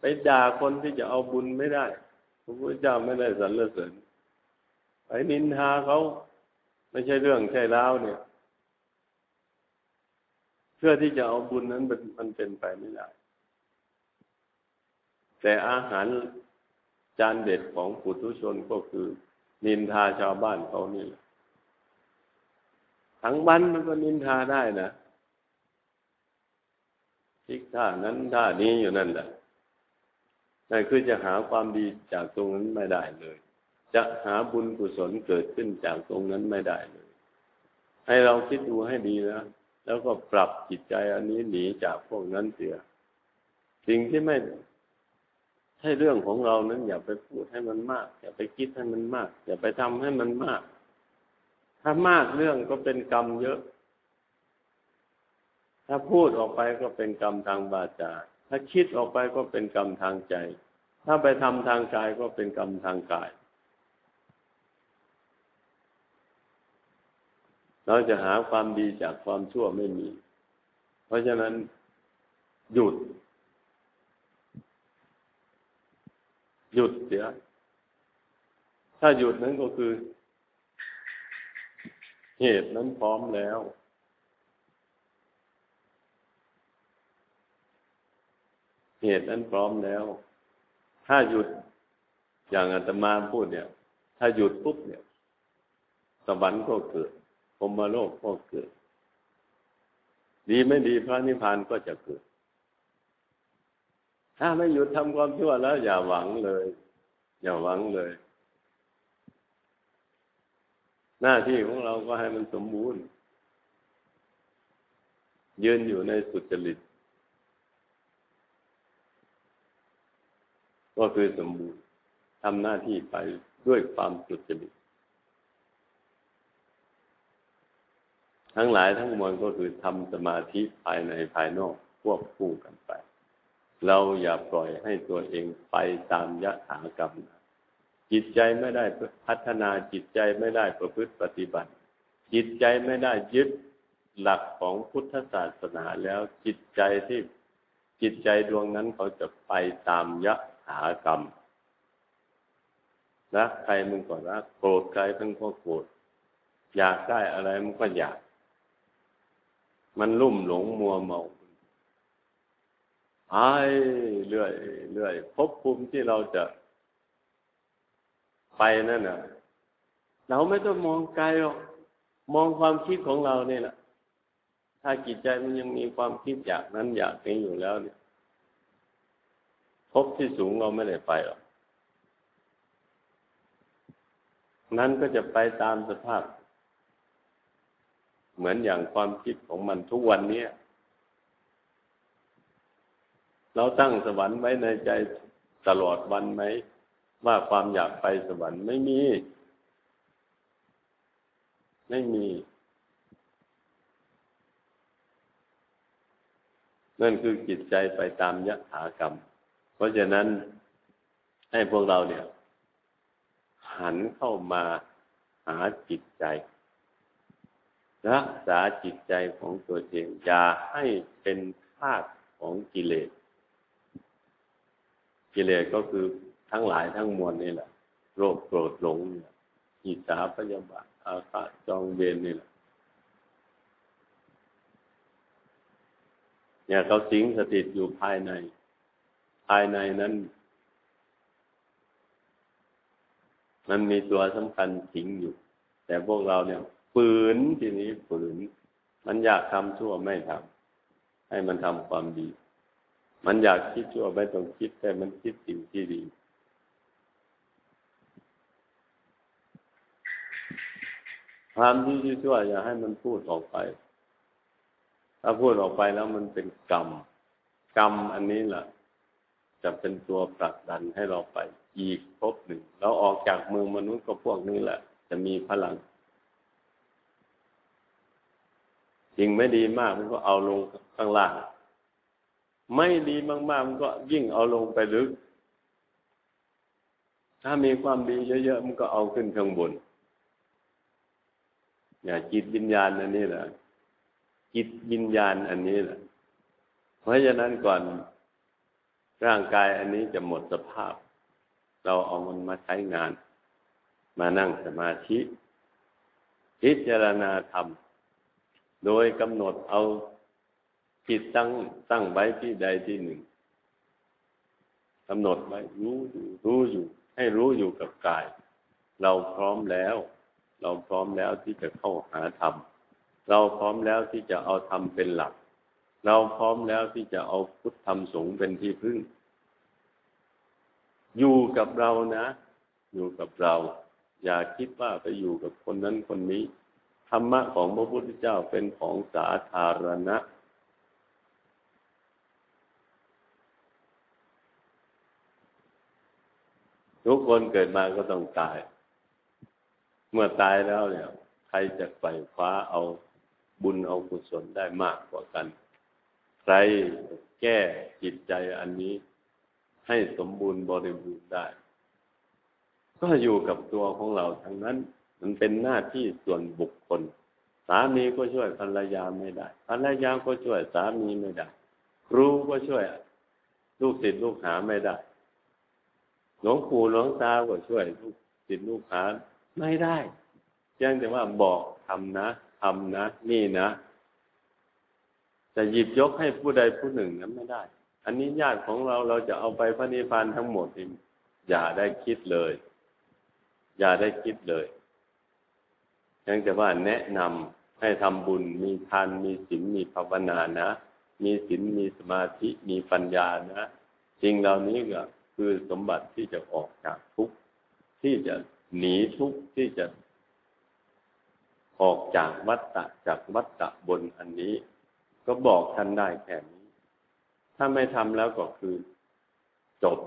S1: ไปด่าคนที่จะเอาบุญไม่ได้พระพุทธเจ้าไม่ได้สรรเสริญไปนินทาเขาไม่ใช่เรื่องใช่แล้วเนี่ย เพื่อที่จะเอาบุญนั้นมันเป็นไปไม่ได้ แต่อาหารจานเด็ดของปุถุชนก็คือ นินทาชาวบ้านเขานี่ทั้งวันมันก็นินทาได้นะทิกท่านั้นท่านี้อยู่นั่นแหละนั่นคือจะหาความดีจากตรงนั้นไม่ได้เลย จะหาบุญกุศลเกิดขึ้นจากตรงนั้นไม่ได้เลย ให้เราคิดดูให้ดีนะ แล้วก็ปรับจิตใจอันนี้หนีจากพวกนั้นเสีย สิ่งที่ไม่ ใช่เรื่องของเรานั้นอย่าไปพูดให้มันมาก อย่าไปคิดให้มันมาก อย่าไปทำให้มันมาก ถ้ามากเรื่องก็เป็นกรรมเยอะ ถ้าพูดออกไปก็เป็นกรรมทางบาจา ถ้าคิดออกไปก็เป็นกรรมทางใจ ถ้าไปทำทางกายก็เป็นกรรมทางกาย เราจะหาความดีจากความชั่วไม่มี เพราะฉะนั้นหยุด หยุดเสีย ถ้าหยุดนั้นก็คือ เหตุนั้นพร้อมแล้ว เหตุนั้นพร้อมแล้ว ถ้าหยุดอย่างอาตมาพูดเนี่ย ถ้าหยุดปุ๊บเนี่ย สวรรค์ก็เกิดพรมโลกก็เกิด ดีไม่ดีพระนิพพานก็จะเกิด ถ้าไม่หยุดทำความชั่วแล้ว อย่าหวังเลย อย่าหวังเลย หน้าที่ของเราก็ให้มันสมบูรณ์ยืนอยู่ในสุจริต ก็คือสมบูรณ์ทำหน้าที่ไปด้วยความสุจริต ทั้งหลายทั้งมวลก็คือทำสมาธิภายในภายนอกควบคู่กันไป เราอย่าปล่อยให้ตัวเองไปตามยะถากรรม จิตใจไม่ได้พัฒนาจิตใจไม่ได้ประพฤติปฏิบัติ จิตใจไม่ได้ยึดหลักของพุทธศาสนาแล้วจิตใจที่จิตใจดวงนั้นเขาจะไปตามยะถากรรมรักใครมันก็รักโกรธใครมันก็โกรธอยากได้อะไรมันก็อยาก มันลุ่มหลงมัวเมา หายเรื่อยเรื่อยพบภูมิที่เราจะไปนั่นน่ะ เราไม่ต้องมองไกลหรอกมองความคิดของเราเนี่ยแหละถ้าจิตใจมันยังมีความคิดอยากนั้นอยากนี้อยู่แล้วเนี่ยพบที่สูงเราไม่ได้ไปหรอก นั้นก็จะไปตามสภาพ เหมือนอย่างความคิดของมันทุกวันนี้ เราตั้งสวรรค์ไว้ในใจตลอดวันไหม ว่าความอยากไปสวรรค์ไม่มี ไม่มี นั่นคือจิตใจไปตามยะถากรรม เพราะฉะนั้นให้พวกเราเนี่ย หันเข้ามาหาจิตใจ รักษาจิตใจของตัวเองอย่าให้เป็นทาสของกิเลส กิเลสก็คือทั้งหลายทั้งมวลนี่แหละ โรคโกรธหลงเนี่ยอิจฉาพยาบาทอาฆาตจองเวรนี่แหละ เนี่ยเขาสิงสถิตอยู่ภายใน ภายในนั้น มันมีตัวสำคัญสิงอยู่ แต่พวกเราเนี่ยฝืนทีนี้ฝืน มันอยากทำชั่วไม่ทำให้มันทำความดี มันอยากคิดชั่วไม่ต้องคิด แต่มันคิดสิ่งที่ดี ความที่ชั่วอย่าให้มันพูดออกไป ถ้าพูดออกไปแล้วมันเป็นกรรม กรรมอันนี้แหละจะเป็นตัวผลักดันให้เราไป อีกพบหนึ่ง เราออกจากเมืองมนุษย์ก็พวกนี้แหละ จะมีพลังสิ่งไม่ดีมากมันก็เอาลงข้างล่าง ไม่ดีมาก ๆ มันก็ยิ่งเอาลงไปลึก ถ้ามีความดีเยอะ ๆ มันก็เอาขึ้นข้างบน อย่าจิตวิญญาณอันนี้แหละจิตวิญญาณอันนี้แหละ เพราะฉะนั้นก่อนร่างกายอันนี้จะหมดสภาพ เราเอามันมาใช้งาน มานั่งสมาธิ พิจารณาธรรม โดยกำหนดเอา จิตตั้งตั้งไว้ที่ใดที่หนึ่งกำหนดไว้รู้อยู่รู้อยู่ ให้รู้อยู่กับกาย เราพร้อมแล้ว เราพร้อมแล้วที่จะเข้าหาธรรม เราพร้อมแล้วที่จะเอาธรรมเป็นหลัก เราพร้อมแล้วที่จะเอาพุทธธรรมสงฆ์เป็นที่พึ่ง อยู่กับเรานะ อยู่กับเรา อย่าคิดว่าไปอยู่กับคนนั้นคนนี้ธรรมะของพระพุทธเจ้าเป็นของสาธารณะ ทุกคนเกิดมาก็ต้องตาย เมื่อตายแล้วเนี่ย ใครจะไฝ่คว้าเอาบุญเอากุศลได้มากกว่ากัน ใครแก้จิตใจอันนี้ให้สมบูรณ์บริบูรณ์ได้ ก็อยู่กับตัวของเราทั้งนั้น มันเป็นหน้าที่ส่วนบุคคล สามีก็ช่วยภรรยาไม่ได้ ภรรยาก็ช่วยสามีไม่ได้ ครูก็ช่วย ลูกศิษย์ลูกหาไม่ได้ หลวงปู่หลวงตาก็ช่วยลูกศิษย์ลูกหาไม่ได้เพียงแต่ว่าบอกทำนะทำนะ นี่นะจะหยิบยกให้ผู้ใดผู้หนึ่งนั้นไม่ได้ อันนี้ญาติของเราเราจะเอาไปพระนิพพานทั้งหมดเองอย่าได้คิดเลย อย่าได้คิดเลยเพียงแต่ว่าแนะนำให้ทำบุญมีทานมีศีลมีภาวนานะ มีศีลมีสมาธิมีปัญญานะสิ่งเหล่านี้ก็ คือสมบัติที่จะออกจากทุกข์ที่จะหนีทุกข์ที่จะออกจากวัฏฏะจากวัฏฏะบนอันนี้ ก็บอกท่านได้แค่นี้ ถ้าไม่ทำแล้วก็คือจบ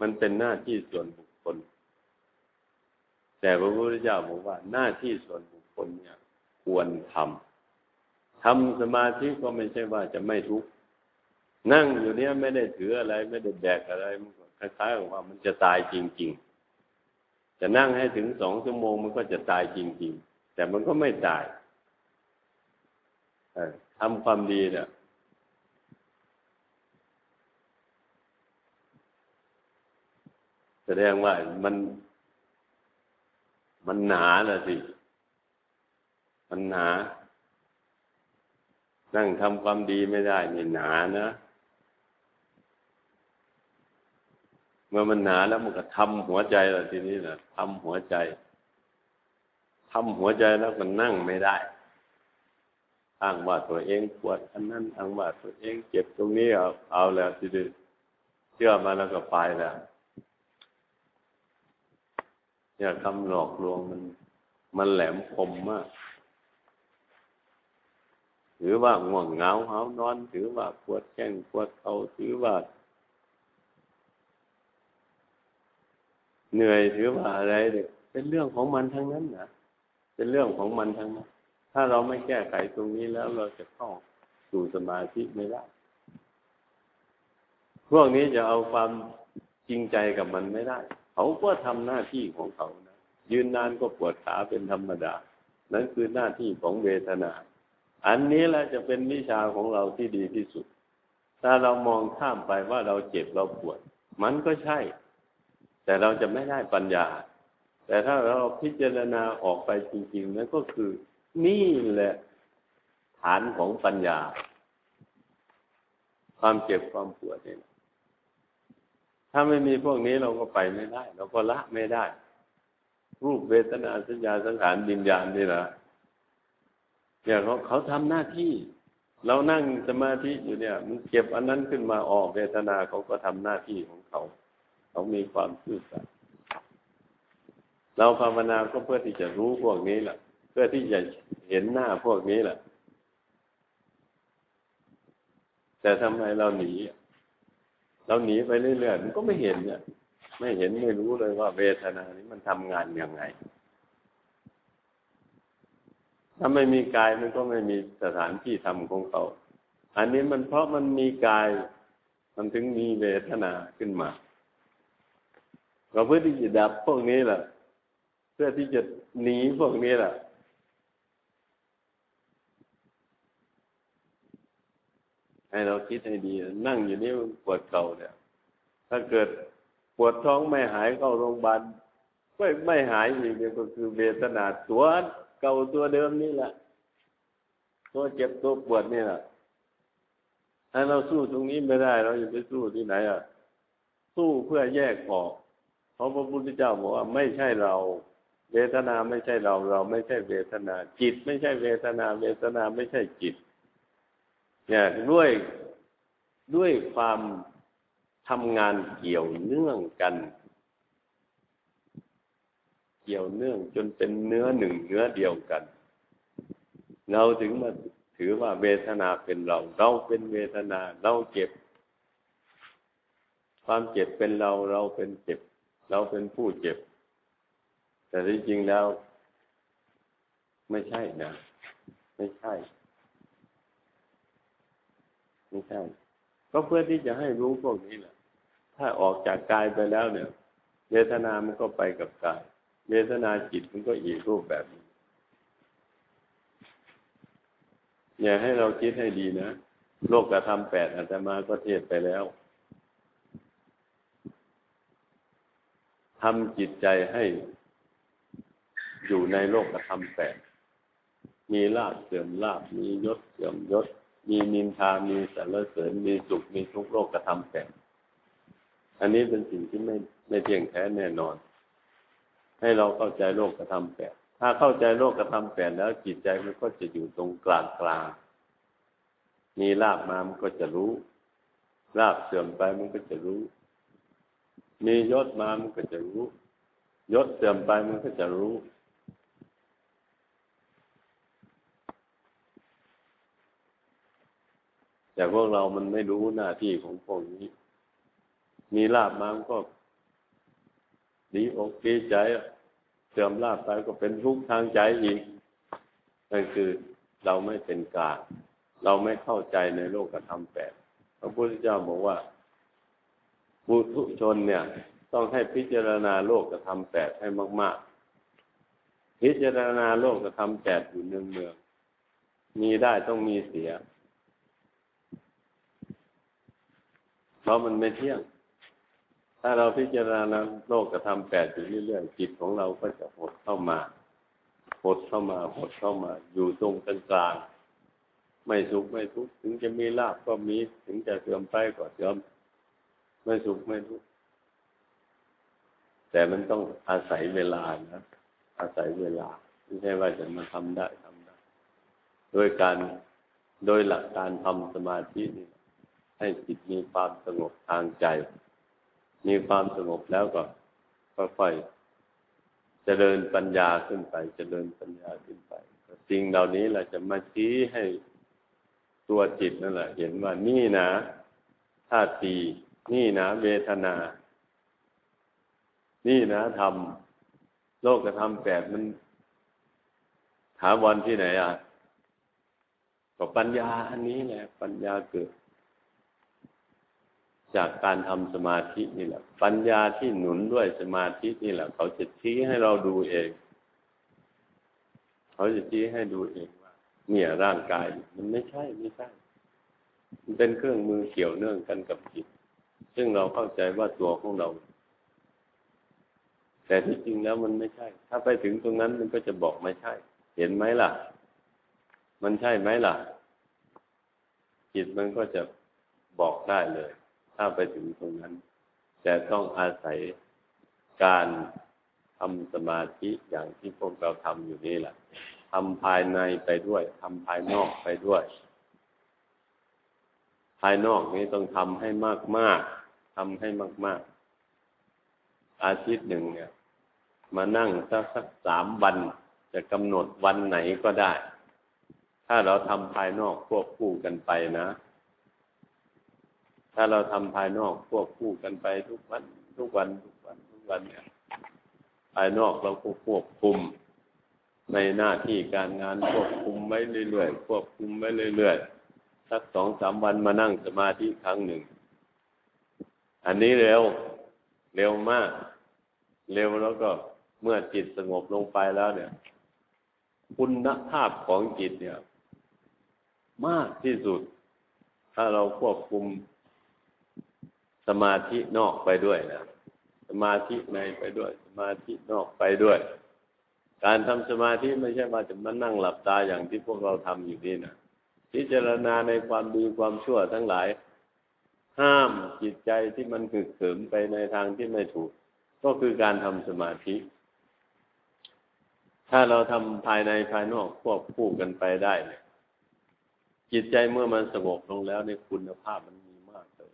S1: มันเป็นหน้าที่ส่วนบุคคล แต่พระพุทธเจ้าบอกว่าหน้าที่ส่วนบุคคลเนี่ย ควรทำทำสมาธิก็ไม่ใช่ว่าจะไม่ทุกข์ นั่งอยู่เนี้ยไม่ได้ถืออะไร ไม่ได้แบกอะไรมันคล้ายๆกับว่ามันจะตายจริง ๆ จะนั่งให้ถึงสองชั่วโมงมันก็จะตายจริง ๆ แต่มันก็ไม่ตายทำความดีเนี่ยแสดงว่ามัน มันหนาละสิ มันหนา นั่งทำความดีไม่ได้นี่หนานะ เมื่อมันหนาแล้วมันก็ทำหัวใจละทีนี้นะทำหัวใจทำหัวใจแล้วมันนั่งไม่ได้อ้างว่าตัวเองปวดอันนั้นอ้างว่าตัวเองเจ็บตรงนี้เอาเอาแล้วทีเดียวเชื่อมาแล้วก็ไปแล้วเนี่ยคำหลอกลวงมัน มันแหลมคมมากถือว่าง่วงเหงาหานอน ถือว่าปวดแข้งปวดเข่าถือว่า เหนื่อยถือว่าอะไรเนี่ยเป็นเรื่องของมันทั้งนั้นนะเป็นเรื่องของมันทั้งนั้น ถ้าเราไม่แก้ไขตรงนี้แล้วเราจะเข้าสู่สมาธิไม่ได้ พวกนี้จะเอาความจริงใจกับมันไม่ได้ เขาก็ทำหน้าที่ของเขานะยืนนานก็ปวดขาเป็นธรรมดา นั่นคือหน้าที่ของเวทนา อันนี้แหละจะเป็นวิชาของเราที่ดีที่สุด ถ้าเรามองข้ามไปว่าเราเจ็บเราปวด มันก็ใช่ แต่เราจะไม่ได้ปัญญา แต่ถ้าเราพิจารณาออกไปจริงๆนั่นก็คือ นี่แหละฐานของปัญญา ความเจ็บความปวดเนี่ยถ้าไม่มีพวกนี้เราก็ไปไม่ได้ เราก็ละไม่ได้ รูปเวทนาสัญญาสังขารดินญาณนี่แหละเนี่ยเขาเขาทำหน้าที่ เรานั่งสมาธิอยู่เนี่ย มันเก็บอันนั้นขึ้นมาออกเวทนาเขาก็ทำหน้าที่ของเขา เขามีความซื่อสัตย์เราภาวนาก็เพื่อที่จะรู้พวกนี้แหละเพื่อที่จะเห็นหน้าพวกนี้แหละแต่ทำไมเราหนีเราหนีไปเรื่อยๆมันก็ไม่เห็นเนี่ยไม่เห็นไม่รู้เลยว่าเวทนานี้มันทำงานยังไง ถ้าไม่มีกายมันก็ไม่มีสถานที่ทำของเขา อันนี้มันเพราะมันมีกาย มันถึงมีเวทนาขึ้นมา เราเพื่อที่จะดับพวกนี้แหละเพื่อที่จะหนีพวกนี้แหละให้เราคิดให้ดี นั่งอยู่นี่ปวดเข่าเนี่ย ถ้าเกิดปวดท้องไม่หายเข้าโรงพยาบาลก็ไม่หายอีกเนี่ยก็คือเวทนาตัวเก่าตัวเดิมนี่แหละตัวเจ็บตัวปวดนี่แหละถ้าเราสู้ตรงนี้ไม่ได้ เราจะไปสู้ที่ไหนอะ สู้เพื่อแยกออก ราะพระพุทธเจ้าบอกว่าไม่ใช่เรา เวทนาไม่ใช่เรา เราไม่ใช่เวทนา จิต ไม่ใช่เวทนา เวทนาไม่ใช่จิต เนี่ยด้วยด้วยความทำงานเกี่ยวเนื่องกัน เกี่ยวเนื่องจนเป็นเนื้อหนึ่งเนื้อเดียวกัน เราถึงมาถือว่าเวทนาเป็นเรา เราเป็นเวทนา เราเจ็บ ความเจ็บเป็นเรา เราเป็นเจ็บ เราเป็นผู้เจ็บ แต่จริงๆแล้ว ไม่ใช่นะ ไม่ใช่ ไม่ใช่ ก็เพื่อที่จะให้รู้พวกนี้แหละ ถ้าออกจากกายไปแล้วเนี่ย เวทนามันก็ไปกับกาย เวทนาจิตมันก็อีกรูปแบบอย่าให้เราคิดให้ดีนะ โลกกระทำแปดอาตมาก็เทศไปแล้ว ทำจิตใจให้อยู่ในโลกกระทำแปดมีลาบเสื่อมลาบ มียศเสื่อมยศ มีนินทา มีสรรเสริญ มีสุข มีทุกโลกกระทำแต่อันนี้เป็นสิ่งที่ไม่ไม่เที่ยงแท้แน่นอน ให้เราเข้าใจโลกกระทำแปดถ้าเข้าใจโลกกระทำแปดแล้วจิตใจมันก็จะอยู่ตรงกลางกลาง มีลาบมามันก็จะรู้ ลาบเสื่อมไปมันก็จะรู้ มียศมามันก็จะรู้ ยศเสื่อมไปมันก็จะรู้ แต่พวกเรามันไม่รู้หน้าที่ของพวกนี้ มีลาบมามก็ ดีอกดีใจ เสื่อมลาบไปก็เป็นทุกข์ทางใจอีก นั่นคือเราไม่เป็นกลางเราไม่เข้าใจในโลกธรรมแปดพระพุทธเจ้าบอกว่า บุตุชนเนี่ย ต้องให้พิจารณาโลกธรรมแปดให้มาก ๆ พิจารณาโลกธรรมแปดอยู่เนืองๆมีได้ต้องมีเสีย เพราะมันไม่เที่ยง ถ้าเราพิจารณาโลกธรรมแปดอยู่เรื่อยๆจิตของเราก็จะหดเข้ามาหดเข้ามาหดเข้ามา อยู่ตรงกลางกลางไม่สุขไม่ทุกข์ถึงจะมีลาบก็มี ถึงจะเสื่อมไปก็เสื่อม ไม่สุขไม่ทุกข์แต่มันต้องอาศัยเวลานะอาศัยเวลา ไม่ใช่ว่าจะมาทำได้ทำได้โดยการโดยหลักการทำสมาธินี่ให้จิตมีความสงบทางใจ มีความสงบแล้วก็ค่อยๆเจริญปัญญาขึ้นไป เจริญปัญญาขึ้นไปสิ่งเหล่านี้เราจะมาชี้ให้ตัวจิตนั่นแหละ เห็นว่านี่นะธาตุ นี่นะเวทนา นี่นะธรรม โลกธรรมแปดมันถามวันที่ไหนอะก็ปัญญาอันนี้แหละ ปัญญาเกิด จากการทำสมาธินี่แหละ ปัญญาที่หนุนด้วยสมาธินี่แหละ เขาจะชี้ให้เราดูเอง เขาจะชี้ให้ดูเองว่า เนี่ยร่างกาย มันไม่ใช่ไม่ใช่มันเป็นเครื่องมือเกี่ยวเนื่องกันกับจิต ซึ่งเราเข้าใจว่าตัวของเรา แต่ที่จริงแล้วมันไม่ใช่ ถ้าไปถึงตรงนั้นมันก็จะบอกไม่ใช่ เห็นไหมล่ะ มันใช่ไหมล่ะ จิตมันก็จะบอกได้เลย ถ้าไปถึงตรงนั้น แต่ต้องอาศัยการทำสมาธิอย่างที่พวกเราทำอยู่นี่แหละทำภายในไปด้วยทำภายนอกไปด้วย ภายนอกนี้ต้องทำให้มากมากทำให้มากมากอาทิตย์หนึ่งเนี่ย มานั่งสักสักสามวัน จะกำหนดวันไหนก็ได้ ถ้าเราทำภายนอกควบคู่กันไปนะ ถ้าเราทำภายนอกควบคู่กันไปทุกวัน ทุกวัน ทุกวัน ทุกวันเนี่ย ภายนอกเราก็ควบคุมในหน้าที่การงานควบคุมไว้เรื่อยๆควบคุมไว้เรื่อยๆ สักสองสามวันมานั่งสมาธิครั้งหนึ่ง อันนี้เร็ว เร็วมาก เร็วแล้วก็เมื่อจิตสงบลงไปแล้วเนี่ย คุณภาพของจิตเนี่ย มากที่สุด ถ้าเราควบคุมสมาธินอกไปด้วยนะสมาธิในไปด้วย สมาธินอกไปด้วย การทำสมาธิไม่ใช่ว่าจะมานั่งหลับตาอย่างที่พวกเราทำอยู่นี่นะ พิจารณาในความดีความชั่วทั้งหลาย ห้ามจิตใจที่มันหึกเหิมไปในทางที่ไม่ถูก ก็คือการทำสมาธิ ถ้าเราทำภายในภายนอกควบคู่กันไปได้เนี่ยจิตใจเมื่อมันสงบลงแล้วในคุณภาพมันมีมากเลย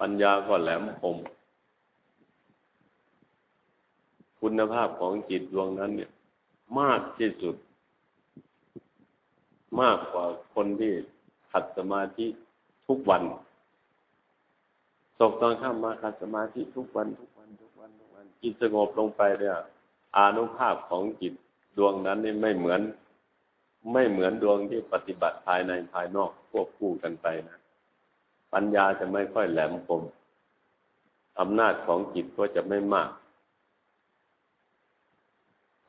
S1: ปัญญาก็แหลมคมคุณภาพของจิตดวงนั้นเนี่ย มากที่สุด มากกว่าคนที่ขัดสมาธิทุกวันตกตอนข้ามมาขัดสมาธิทุกวันทุกวันทุกวันทุกวัน จิตสงบลงไปเนี่ยอานุภาพของจิตดวงนั้นนี่ไม่เหมือน ไม่เหมือนดวงที่ปฏิบัติภายในภายนอกควบคู่กันไปนะปัญญาจะไม่ค่อยแหลมคมอำนาจของจิตก็จะไม่มาก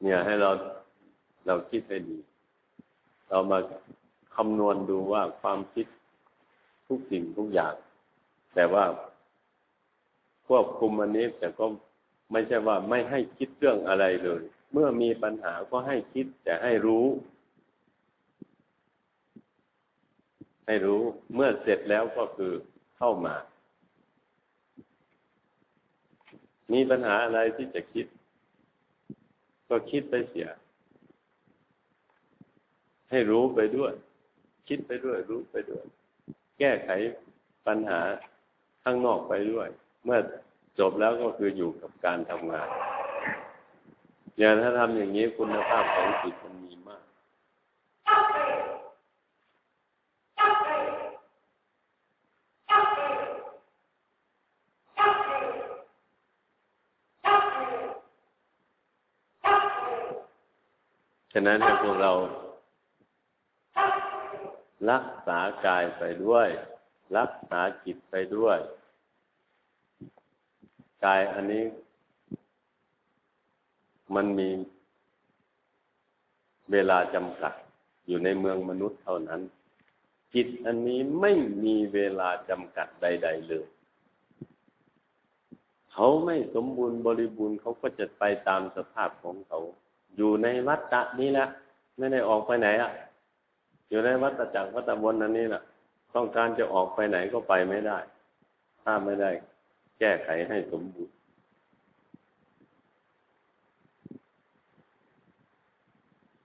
S1: เนี่ยให้เราเราคิดให้ดี เรามาคำนวณดูว่าความคิดทุกสิ่งทุกอย่าง แต่ว่าควบคุมอันนี้แต่ก็ไม่ใช่ว่าไม่ให้คิดเรื่องอะไรเลย เมื่อมีปัญหาก็ให้คิดแต่ให้รู้ ให้รู้เมื่อเสร็จแล้วก็คือเข้ามา มีปัญหาอะไรที่จะคิด ก็คิดไปเสีย ให้รู้ไปด้วย คิดไปด้วย รู้ไปด้วย แก้ไขปัญหาข้างนอกไปด้วย เมื่อจบแล้วก็คืออยู่กับการทำงานอย่างถ้าทำอย่างนี้คุณภาพของจิตมันมีมากฉะนั้นพวกเรา รักษากายไปด้วย รักษาจิตไปด้วย กายอันนี้ มันมีเวลาจำกัด อยู่ในเมืองมนุษย์เท่านั้น จิตอันนี้ไม่มีเวลาจำกัดใด ๆ เลย เขาไม่สมบูรณ์บริบูรณ์เขาก็จะไปตามสภาพของเขา อยู่ในวัฏฏะนี้แหละไม่ได้ออกไปไหนอะ อยู่ในวัฏจักรวัฏวนนั้นนี่แหละต้องการจะออกไปไหนก็ไปไม่ได้ ถ้าไม่ได้แก้ไขให้สมบูรณ์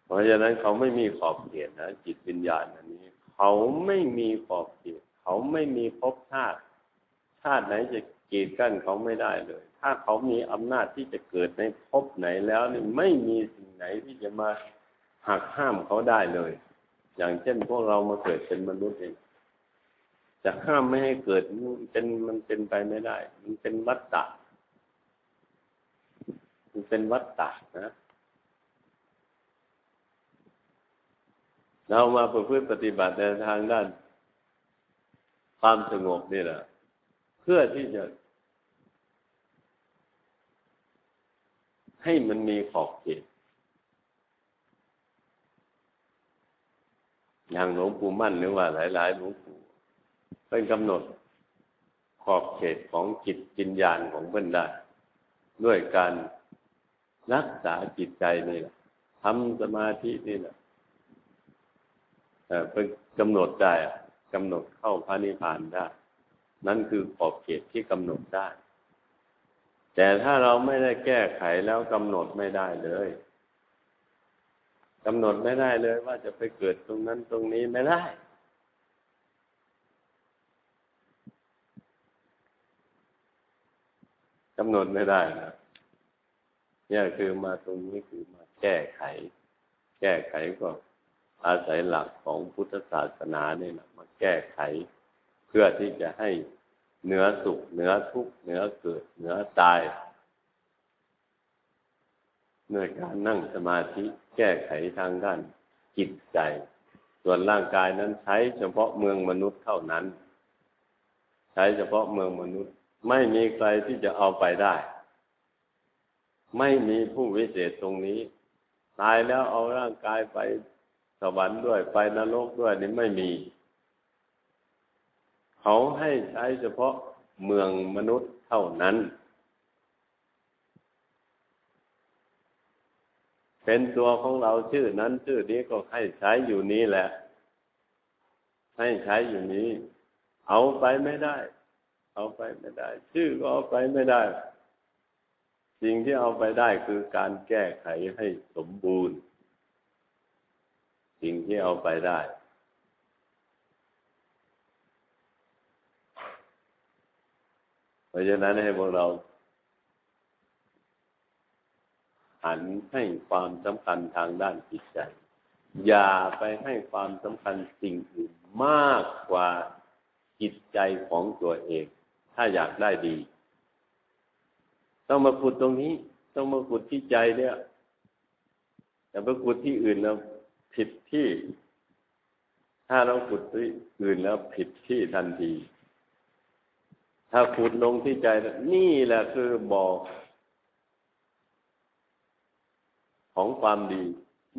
S1: เพราะฉะนั้นเขาไม่มีขอบเขตนะจิตวิญญาณอันนี้ เขาไม่มีขอบเขตเขาไม่มีภพชาติ ชาติไหนจะกีดกั้นเขาไม่ได้เลย ถ้าเขามีอำนาจที่จะเกิดในภพไหนแล้วนี่ไม่มีสิ่งไหนที่จะมาหักห้ามเขาได้เลย อย่างเช่นพวกเรามาเกิดเป็นมนุษย์เองจะห้ามไม่ให้เกิดเป็นมันเป็นไปไม่ได้ มันเป็นวัฏฏะมันเป็นวัฏฏะนะเรามาประพฤติปฏิบัติในทางด้าน ความสงบนี่แหละเพื่อที่จะ ให้มันมีขอบเขต อย่างหลวงปู่มั่นหรือว่าหลาย ๆ หลวงปู่เป็นกำหนดขอบเขตของจิตจิญญาณของเพื่อนได้ ด้วยการรักษาจิตใจนี่แหละทำสมาธินี่แหละเป็นกำหนดได้กำหนดเข้าพระนิพพานได้ นั่นคือขอบเขตที่กำหนดได้ แต่ถ้าเราไม่ได้แก้ไขแล้วกำหนดไม่ได้เลย กำหนดไม่ได้เลยว่าจะไปเกิดตรงนั้นตรงนี้ไม่ได้ กำหนดไม่ได้นะเนี่ยคือมาตรงนี้คือมาแก้ไข แก้ไขก็อาศัยหลักของพุทธศาสนาเนี่ยนะมาแก้ไข เพื่อที่จะให้เหนือสุขเหนือทุกข์เหนือเกิดเหนือตาย ในการนั่งสมาธิแก้ไขทางด้านจิตใจ ส่วนร่างกายนั้นใช้เฉพาะเมืองมนุษย์เท่านั้น ใช้เฉพาะเมืองมนุษย์ ไม่มีใครที่จะเอาไปได้ ไม่มีผู้วิเศษตรงนี้ ตายแล้วเอาร่างกายไปสวรรค์ด้วยไปนรกด้วยนี่ไม่มี เขาให้ใช้เฉพาะเมืองมนุษย์เท่านั้น เป็นตัวของเราชื่อนั้นชื่อนี้ก็ให้ใช้อยู่นี้แหละ ให้ใช้อยู่นี้ เอาไปไม่ได้ เอาไปไม่ได้ ชื่อก็เอาไปไม่ได้ สิ่งที่เอาไปได้คือการแก้ไขให้สมบูรณ์ สิ่งที่เอาไปได้เพราะฉะนั้นให้พวกเรา หันให้ความสำคัญทางด้านจิตใจ อย่าไปให้ความสำคัญสิ่งอื่นมากกว่าจิตใจของตัวเอง ถ้าอยากได้ดี ต้องมาขุดตรงนี้ ต้องมาขุดที่ใจเนี่ยแต่ไปขุดที่อื่นแล้วผิดที่ ถ้าเราขุดที่อื่นแล้วผิดที่ทันที ถ้าขุดลงที่ใจนี่แหละคือบอก ของความดี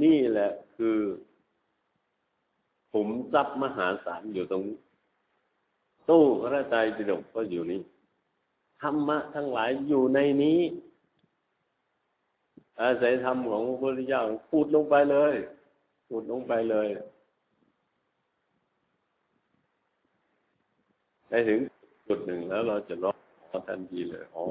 S1: นี่แหละคือผมทรัพย์มหาศาลอยู่ตรงนี้ตู้พระใจจิดกก็อยู่นี่ธรรมะทั้งหลายอยู่ในนี้ อาศัยธรรมของพระพุทธเจ้าพูดลงไปเลยพูดลงไปเลยไปถึงจุดหนึ่งแล้วเราจะร้องทันทีเลยอ๋อ